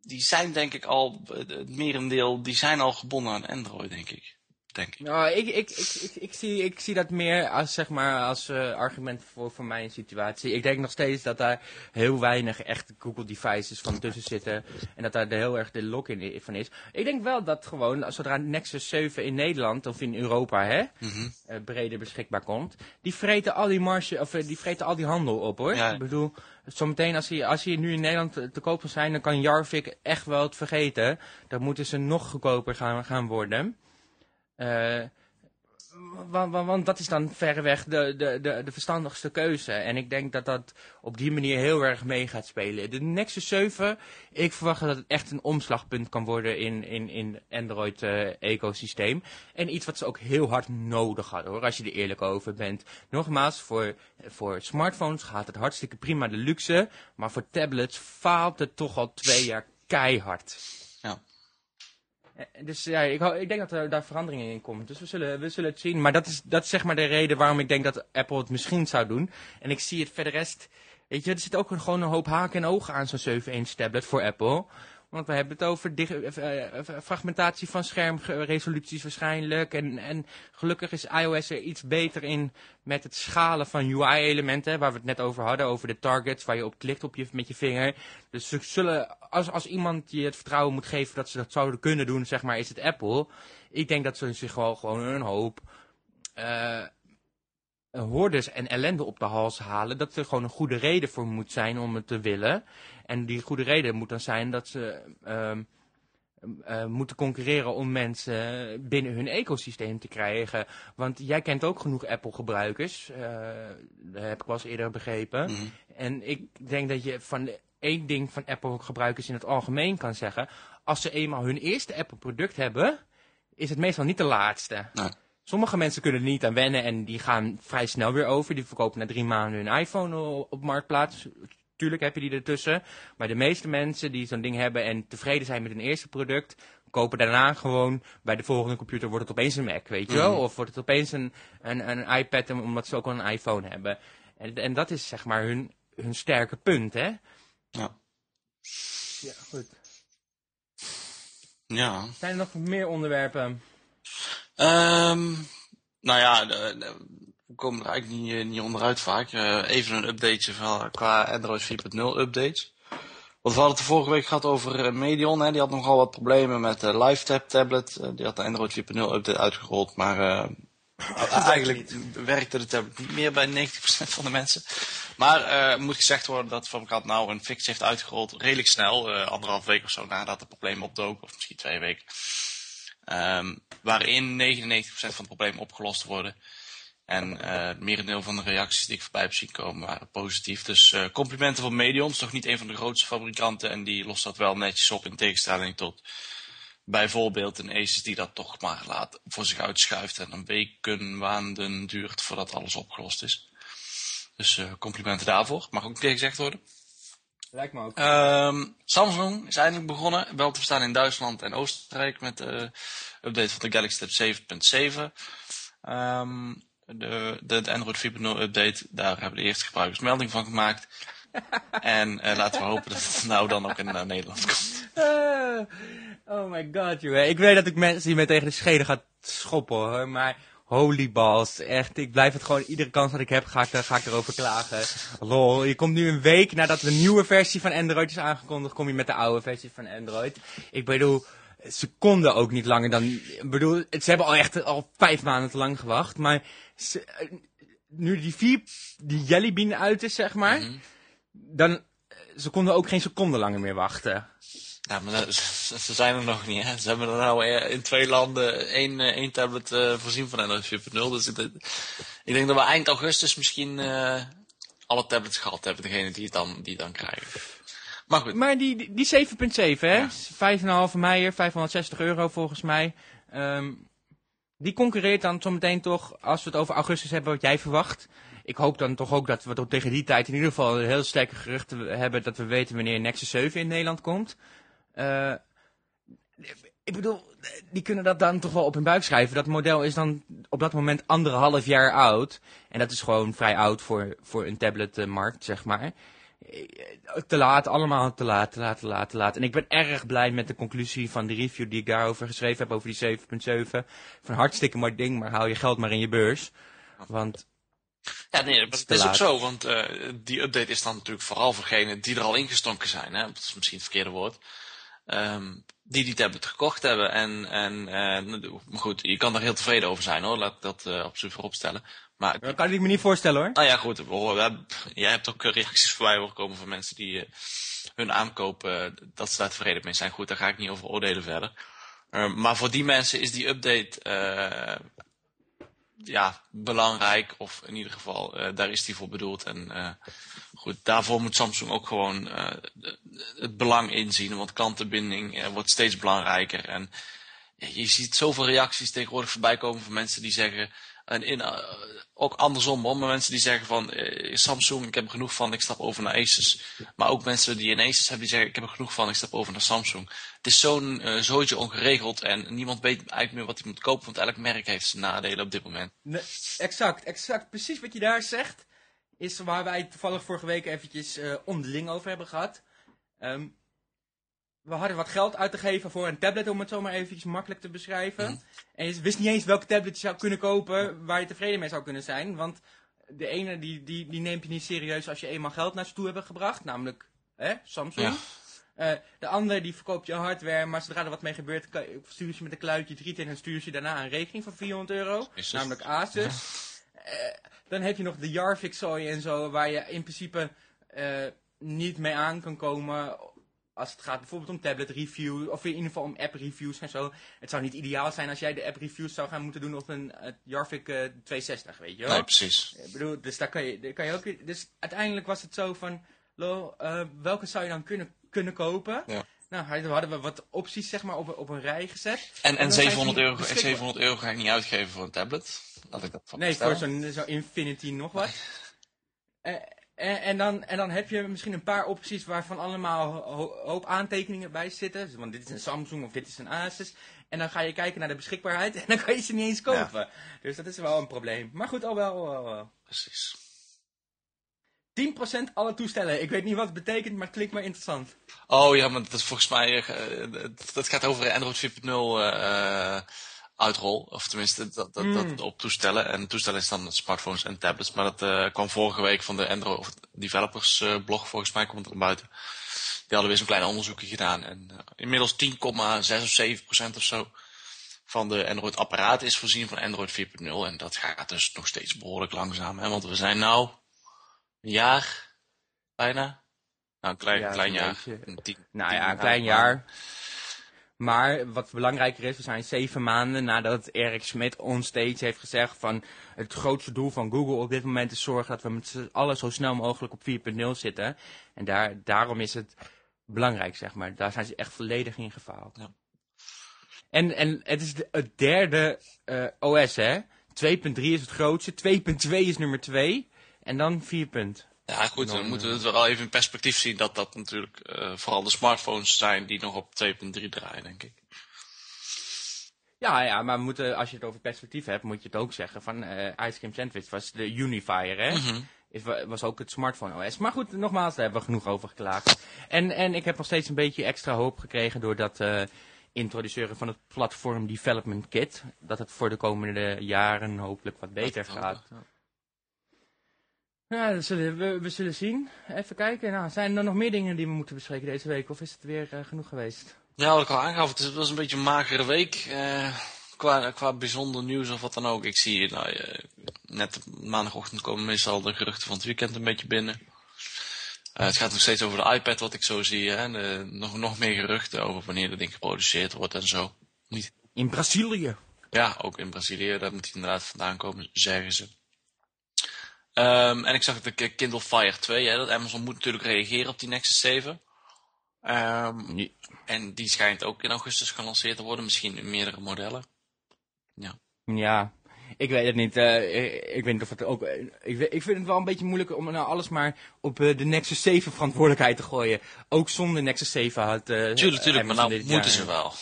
[SPEAKER 2] die zijn denk ik al, het merendeel, die zijn al gebonden aan Android, denk ik. Denk ik.
[SPEAKER 1] Nou, ik, ik, ik, ik, zie, ik zie dat meer als, zeg maar, als uh, argument voor, voor mijn situatie. Ik denk nog steeds dat daar heel weinig echte Google devices van tussen zitten. En dat daar de heel erg de lock-in van is. Ik denk wel dat gewoon, zodra Nexus 7 in Nederland of in Europa hè,
[SPEAKER 2] -hmm.
[SPEAKER 1] uh, breder beschikbaar komt. Die vreten al die marge, of uh, die vreten al die handel op hoor. Ik bedoel, zometeen als hij, als hij nu in Nederland te, te koop zijn, dan kan Jarvik echt wel het vergeten. Dan moeten ze nog goedkoper gaan, gaan worden. Want, want, want dat is dan verreweg de, de, de, de verstandigste keuze. En ik denk dat dat op die manier heel erg mee gaat spelen. De Nexus 7, ik verwacht dat het echt een omslagpunt kan worden in, in, in Android-ecosysteem. en iets wat ze ook heel hard nodig hadden, hoor, als je er eerlijk over bent. Nogmaals, voor, voor smartphones gaat het hartstikke prima de luxe. Maar voor tablets faalt het toch al twee jaar keihard. Eh, dus ja, ik, ik, denk dat er daar veranderingen in komt. Dus we zullen, we zullen het zien. Maar dat is, dat is zeg maar de reden waarom ik denk dat Apple het misschien zou doen. En ik zie het verder rest... Weet je, er zit ook gewoon een hoop haken en ogen aan zo'n 7-inch tablet voor Apple. Want we hebben het over uh, fragmentatie van schermresoluties waarschijnlijk. En, en gelukkig is iOS er iets beter in met het schalen van UI-elementen. Waar we het net over hadden, over de targets waar je op klikt op je, met je vinger. Dus ze zullen, als, als iemand je het vertrouwen moet geven dat ze dat zouden kunnen doen, zeg maar, is het Apple. Ik denk dat ze zich wel gewoon een hoop... hordes en ellende op de hals halen, dat er gewoon een goede reden voor moet zijn om het te willen. En die goede reden moet dan zijn dat ze uh, uh, moeten concurreren om mensen binnen hun ecosysteem te krijgen. Want jij kent ook genoeg Apple-gebruikers, uh, dat heb ik wel eens eerder begrepen. Mhm. En ik denk dat je van één ding van Apple-gebruikers in het algemeen kan zeggen. Als ze eenmaal hun eerste Apple-product hebben, is het meestal niet de laatste. Nee. Sommige mensen kunnen er niet aan wennen en die gaan vrij snel weer over. Die verkopen na drie maanden hun iPhone op Marktplaats. Tuurlijk heb je die ertussen. Maar de meeste mensen die zo'n ding hebben en tevreden zijn met hun eerste product... kopen daarna gewoon bij de volgende computer wordt het opeens een Mac, weet je wel? Mhm. Of wordt het opeens een, een, een iPad omdat ze ook al een iPhone hebben. En, en dat is zeg maar hun, hun sterke punt, hè?
[SPEAKER 2] Ja.
[SPEAKER 1] Ja, goed.
[SPEAKER 2] Ja.
[SPEAKER 1] Zijn er nog meer onderwerpen?
[SPEAKER 2] Um, nou ja, we komen er eigenlijk niet, eh, niet onderuit vaak. Uh, even een updateje van, qua Android 4.0 updates. Want we hadden het de vorige week gehad over eh, Medion. Hè. Die had nogal wat problemen met de LiveTab tablet. die had de Android 4.0 update uitgerold. Maar uh, eigenlijk werkte de tablet niet meer bij 90% van de mensen. Maar uh, moet gezegd worden dat fabrikant nou een fix heeft uitgerold. Redelijk snel. anderhalf week of zo nadat het probleem opdook. Of misschien twee weken. Um, waarin 99% van de problemen opgelost worden. En uh, merendeel van de reacties die ik voorbij heb zien komen waren positief. Dus uh, complimenten van Medion, toch niet een van de grootste fabrikanten. En die lost dat wel netjes op in tegenstelling tot bijvoorbeeld een Asus die dat toch maar laat voor zich uitschuift. En een weken, maanden duurt voordat alles opgelost is. Dus uh, complimenten daarvoor. Mag ook tegen gezegd worden.
[SPEAKER 1] Lijkt me ook.
[SPEAKER 2] Um, Samsung is eindelijk begonnen, wel te verstaan in Duitsland en Oostenrijk met de update van de Galaxy Tab 7.7. Um, de, de, de Android 4.0 update, daar hebben de eerste gebruikers melding van gemaakt. en uh, laten we hopen dat het nou dan ook in uh, Nederland komt.
[SPEAKER 1] Uh, oh my god, joh. Ik weet dat ik mensen die mij tegen de scheden gaat schoppen, hoor. Maar holy balls, echt. Ik blijf het gewoon, iedere kans dat ik heb, ga ik, ga ik erover klagen. Lol, je komt nu een week nadat de nieuwe versie van Android is aangekondigd, kom je met de oude versie van Android. Ik bedoel, ze konden ook niet langer dan, ik bedoel, ze hebben al echt al vijf maanden te lang gewacht, maar eh, nu die vier, die jellybean uit is, zeg maar, mhm. dan, eh, ze konden ook geen seconde langer meer wachten.
[SPEAKER 2] Ja, maar ze zijn er nog niet, hè. Ze hebben er nou eh, in twee landen één, één tablet uh, voorzien van Android 4.0. Dus ik, ik, denk dat we eind augustus misschien uh, alle tablets gehad hebben, degene die het dan, die het dan krijgen. Maar goed.
[SPEAKER 1] Maar die, die 7.7, hè? Ja. 5,5 meijer, 560 euro volgens mij. Um, die concurreert dan zometeen toch, als we het over augustus hebben, wat jij verwacht. Ik hoop dan toch ook dat we tot tegen die tijd in ieder geval heel sterke geruchten hebben dat we weten wanneer Nexus 7 in Nederland komt. Uh, ik bedoel, die kunnen dat dan toch wel op hun buik schrijven. Dat model is dan op dat moment anderhalf jaar oud. En dat is gewoon vrij oud voor, voor een tabletmarkt, zeg maar te laat, allemaal te laat, te laat, te laat, te laat. En ik ben erg blij met de conclusie van de review die ik daarover geschreven heb, over die 7.7. Van hartstikke mooi ding, maar hou je geld maar in je beurs. Want...
[SPEAKER 2] Ja, nee, dat is, ook zo, want uh, die update is dan natuurlijk vooral voor degenen die er al ingestonken zijn. Hè? Dat is misschien het verkeerde woord. Um, die die tablet gekocht hebben. En, en uh, maar goed, je kan er heel tevreden over zijn hoor, laat dat uh, op zich voorop stellen. Maar,
[SPEAKER 1] dat kan ik me niet voorstellen hoor.
[SPEAKER 2] Nou ja, goed. We, jij hebt ook reacties voorbij horen komen van mensen die uh, hun aankoop, uh, dat ze daar tevreden mee zijn. Goed, daar ga ik niet over oordelen verder. Uh, maar voor die mensen is die update ja, belangrijk. Of in ieder geval, daar is die voor bedoeld. En goed, daarvoor moet Samsung ook gewoon uh, het belang inzien. Want klantenbinding wordt steeds belangrijker. En je ziet zoveel reacties tegenwoordig voorbij komen van mensen die zeggen... En in, uh, ook andersom, maar mensen die zeggen van Samsung, ik heb er genoeg van, ik stap over naar Asus. Maar ook mensen die een Asus hebben, die zeggen ik heb er genoeg van, ik stap over naar Samsung. Het is zo'n zootje ongeregeld en niemand weet eigenlijk meer wat hij moet kopen, want elk merk heeft zijn nadelen op dit moment.
[SPEAKER 1] Nee, exact, exact. Precies wat je daar zegt, is waar wij toevallig vorige week eventjes onderling over hebben gehad. Um, we hadden wat geld uit te geven voor een tablet, om het zo maar eventjes makkelijk te beschrijven. Mhm. En je wist niet eens welke tablet je zou kunnen kopen waar je tevreden mee zou kunnen zijn. Want de ene die, die, die neemt je niet serieus als je eenmaal geld naar ze toe hebt gebracht, namelijk hè, Samsung. Uh, de andere die verkoopt je hardware, maar zodra er wat mee gebeurt, stuur je met een kluitje drie en dan stuur je daarna een rekening van 400 euro. Namelijk Asus. Uh, dan heb je nog de Jarvik en zo, waar je in principe uh, niet mee aan kan komen als het gaat bijvoorbeeld om tablet review, of in ieder geval om app reviews en zo. Het zou niet ideaal zijn als jij de app reviews zou gaan moeten doen op een uh, Jarvik uh, 260, weet je wel?
[SPEAKER 2] Nee, precies.
[SPEAKER 1] Ik bedoel, dus daar kan je, daar kan je ook... Dus uiteindelijk was het zo van, lo, uh, welke zou je dan kunnen, kunnen kopen? Ja. Nou, hadden we wat opties zeg maar op, op een rij gezet.
[SPEAKER 2] En, en, en 700, euro, 700 euro ga ik niet uitgeven voor een tablet. Laat ik dat van
[SPEAKER 1] Nee, voor zo'n zo Infinity nog wat. uh, En, en, dan, en dan heb je misschien een paar opties waarvan allemaal ho hoop aantekeningen bij zitten. Want dit is een Samsung of dit is een Asus. En dan ga je kijken naar de beschikbaarheid en dan kan je ze niet eens kopen. Ja. Dus dat is wel een probleem. Maar goed, al wel. Al wel.
[SPEAKER 2] Precies.
[SPEAKER 1] 10% alle toestellen. Ik weet niet wat het betekent, maar het klinkt maar interessant.
[SPEAKER 2] Oh ja, maar dat is volgens mij... Uh, dat gaat over Android 4.0... Uh, uitrol. Of tenminste, dat, dat, mm. dat op toestellen. En toestellen is dan smartphones en tablets. Maar dat uh, kwam vorige week van de Android of developers blog, volgens mij komt er naar buiten. Die hadden weer zo'n klein onderzoekje gedaan. En inmiddels 10,6 of 7 procent of zo van de Android apparaten is voorzien van Android 4.0. En dat gaat dus nog steeds behoorlijk langzaam. Hè? Want we zijn nou jaar bijna. Nou, een klein, ja, klein jaar.
[SPEAKER 1] Een tien, nou ja, een klein jaar. Maar wat belangrijker is, we zijn zeven maanden nadat Erik Schmidt onstage heeft gezegd van het grootste doel van Google op dit moment is zorgen dat we met z'n allen zo snel mogelijk op 4.0 zitten. En daar, daarom is het belangrijk, zeg maar. Daar zijn ze echt volledig in gefaald. Ja. En, en het is de, het derde uh, OS, hè? 2.3 is het grootste, 2.2 is nummer 2 en dan 4.
[SPEAKER 2] Ja, goed, dan moeten we het wel even in perspectief zien dat dat natuurlijk uh, vooral de smartphones zijn die nog op 2.3 draaien, denk ik.
[SPEAKER 1] Ja, ja, maar moeten, als je het over perspectief hebt, moet je het ook zeggen van uh, Ice Cream Sandwich was de Unifier, hè? Mm -hmm. Is, was ook het smartphone OS. Maar goed, nogmaals, daar hebben we genoeg over geklaagd. En, en ik heb nog steeds een beetje extra hoop gekregen door dat uh, introduceren van het Platform Development Kit. Dat het voor de komende jaren hopelijk wat beter gaat. Ja. Zullen, we, we, zullen zien. Even kijken. Nou, zijn er nog meer dingen die we moeten bespreken deze week? Of is het weer uh, genoeg geweest?
[SPEAKER 2] Ja, wat ik al aangaf, het was een beetje een magere week. Uh, qua, qua bijzonder nieuws of wat dan ook. Ik zie, nou, uh, net maandagochtend komen meestal de geruchten van het weekend een beetje binnen. het gaat nog steeds over de iPad, wat ik zo zie. Hè? De, nog, nog meer geruchten over wanneer dat ding geproduceerd wordt en zo. Niet.
[SPEAKER 1] In Brazilië?
[SPEAKER 2] Ja, ook in Brazilië. Daar moet hij inderdaad vandaan komen, zeggen ze. Um, en ik zag de Kindle Fire 2, hè, dat Amazon moet natuurlijk reageren op die Nexus 7. Um, ehm, En die schijnt ook in augustus gelanceerd te worden, misschien in meerdere modellen. Ja.
[SPEAKER 1] Ja, ik weet het niet. Uh, ik, weet niet of het ook. Ik, ik, vind het wel een beetje moeilijk om nou alles maar op uh, de Nexus 7 verantwoordelijkheid te gooien. Ook zonder Nexus 7 had.
[SPEAKER 2] Tuurlijk, tuurlijk, maar nou moeten ze wel.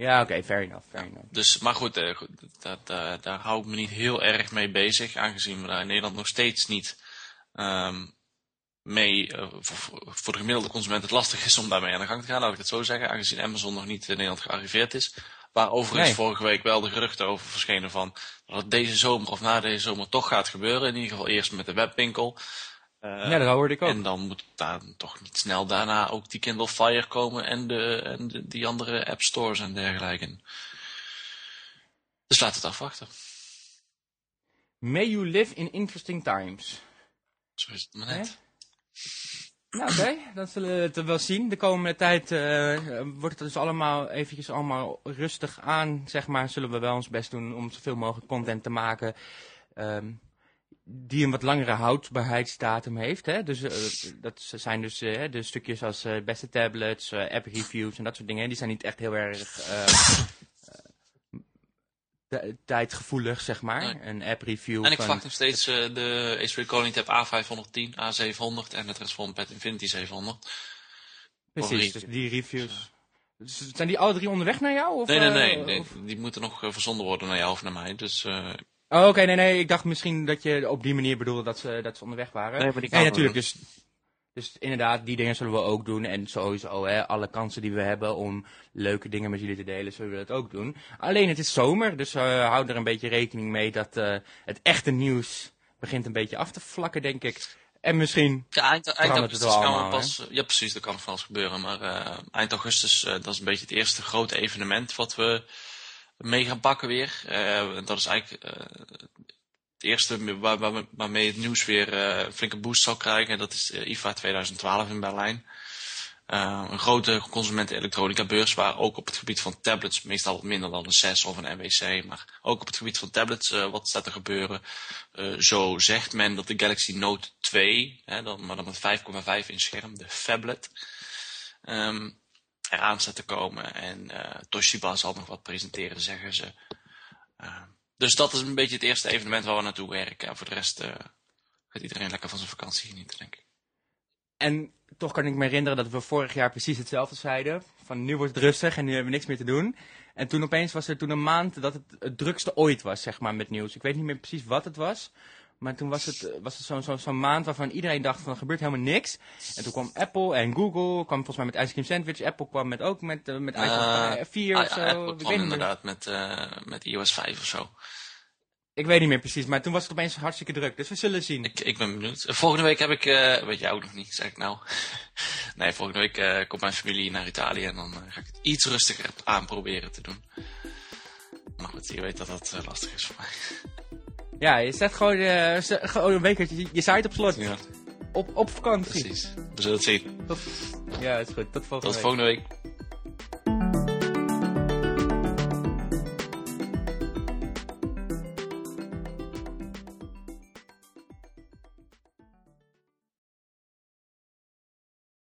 [SPEAKER 1] Ja, oké, okay, fair enough, fair enough.
[SPEAKER 2] Dus, maar goed, uh, goed dat, uh, daar hou ik me niet heel erg mee bezig, aangezien we daar in Nederland nog steeds niet um, mee, uh, voor, voor, de gemiddelde consument het lastig is om daarmee aan de gang te gaan, laat ik het zo zeggen, aangezien Amazon nog niet in Nederland gearriveerd is. Waar overigens nee. vorige week wel de geruchten over verschenen van dat het deze zomer of na deze zomer toch gaat gebeuren. In ieder geval eerst met de webwinkel.
[SPEAKER 1] Uh, ja, dat hoorde ik ook.
[SPEAKER 2] En dan moet daar toch niet snel daarna ook die Kindle Fire komen en, de, en de, die andere app stores en dergelijke. Dus laat het afwachten.
[SPEAKER 1] May you live in interesting times.
[SPEAKER 2] Zo is het maar net.
[SPEAKER 1] Nou, oké, dan zullen we het wel zien. De komende tijd uh, wordt het dus allemaal eventjes allemaal rustig aan, zeg maar. Zullen we wel ons best doen om zoveel mogelijk content te maken. Um, die een wat langere houdbaarheidsdatum heeft. Hè? Dus uh, dat zijn dus uh, de stukjes als uh, beste tablets, app reviews en dat soort dingen. Die zijn niet echt heel erg tijdgevoelig, zeg maar. Nee. Een app review.
[SPEAKER 2] En ik verwacht nog steeds de Ace Recording Tab A510, A700 en de Transform Pad Infinity 700.
[SPEAKER 1] Precies, dus die reviews. Dus zijn die alle drie onderweg naar jou? Of,
[SPEAKER 2] nee, nee, nee, nee. Die moeten nog verzonden worden naar jou of naar mij. Dus
[SPEAKER 1] Oh, oké, nee, nee. Ik dacht misschien dat je op die manier bedoelde dat ze, dat ze onderweg waren.
[SPEAKER 3] Nee, maar die
[SPEAKER 1] nee natuurlijk. Dus, dus inderdaad, die dingen zullen we ook doen. En sowieso, hè, alle kansen die we hebben om leuke dingen met jullie te delen, zullen we dat ook doen. Alleen het is zomer, dus uh, hou er een beetje rekening mee dat uh, het echte nieuws begint een beetje af te vlakken, denk ik. En misschien
[SPEAKER 2] ja, eind, eind augustus gaan we pas... Ja, precies, dat kan nog wel eens gebeuren. Maar uh, eind augustus, dat is een beetje het eerste grote evenement wat we mee gaan pakken weer. Uh, dat is eigenlijk uh, het eerste waar, waar, waarmee het nieuws weer een flinke boost zal krijgen. Dat is IFA 2012 in Berlijn. een grote consumenten elektronica beurs waar ook op het gebied van tablets, meestal minder dan een 6 of een MWC, maar ook op het gebied van tablets wat staat te gebeuren. zo zegt men dat de Galaxy Note 2, hè, dan, maar dan met 5,5 inch scherm, de phablet, um, eraan zet te komen. En uh, Toshiba zal nog wat presenteren, zeggen ze. Uh, dus dat is een beetje het eerste evenement waar we naartoe werken. En voor de rest uh, gaat iedereen lekker van zijn vakantie genieten, denk ik.
[SPEAKER 1] En toch kan ik me herinneren dat we vorig jaar precies hetzelfde zeiden. Van nu wordt het rustig en nu hebben we niks meer te doen. En toen opeens was er toen een maand dat het het drukste ooit was, zeg maar, met nieuws. Ik weet niet meer precies wat het was. Maar toen was het, was het zo'n zo, zo maand waarvan iedereen dacht van er gebeurt helemaal niks. En toen kwam Apple en Google, kwam volgens mij met Ice Cream Sandwich. Apple kwam met, ook met, uh, met iPhone uh, 4 of zo.
[SPEAKER 2] Apple kwam inderdaad met, uh, met iOS 5 of zo.
[SPEAKER 1] Ik weet niet meer precies, maar toen was het opeens hartstikke druk. Dus we zullen zien.
[SPEAKER 2] Ik, ik ben benieuwd. Volgende week heb ik, weet jij ook nog niet, zeg ik nou. nee, volgende week komt mijn familie naar Italië en dan ga ik het iets rustiger aanproberen te doen. Maar goed, je weet dat dat lastig is voor mij.
[SPEAKER 1] Ja, je zet gewoon, uh, gewoon een week je, je site op slot.
[SPEAKER 2] Ja.
[SPEAKER 1] Op, op vakantie.
[SPEAKER 2] Precies. We zullen het zien.
[SPEAKER 1] Tot, ja, het is goed. Tot volgende
[SPEAKER 2] Tot
[SPEAKER 1] week.
[SPEAKER 2] volgende week.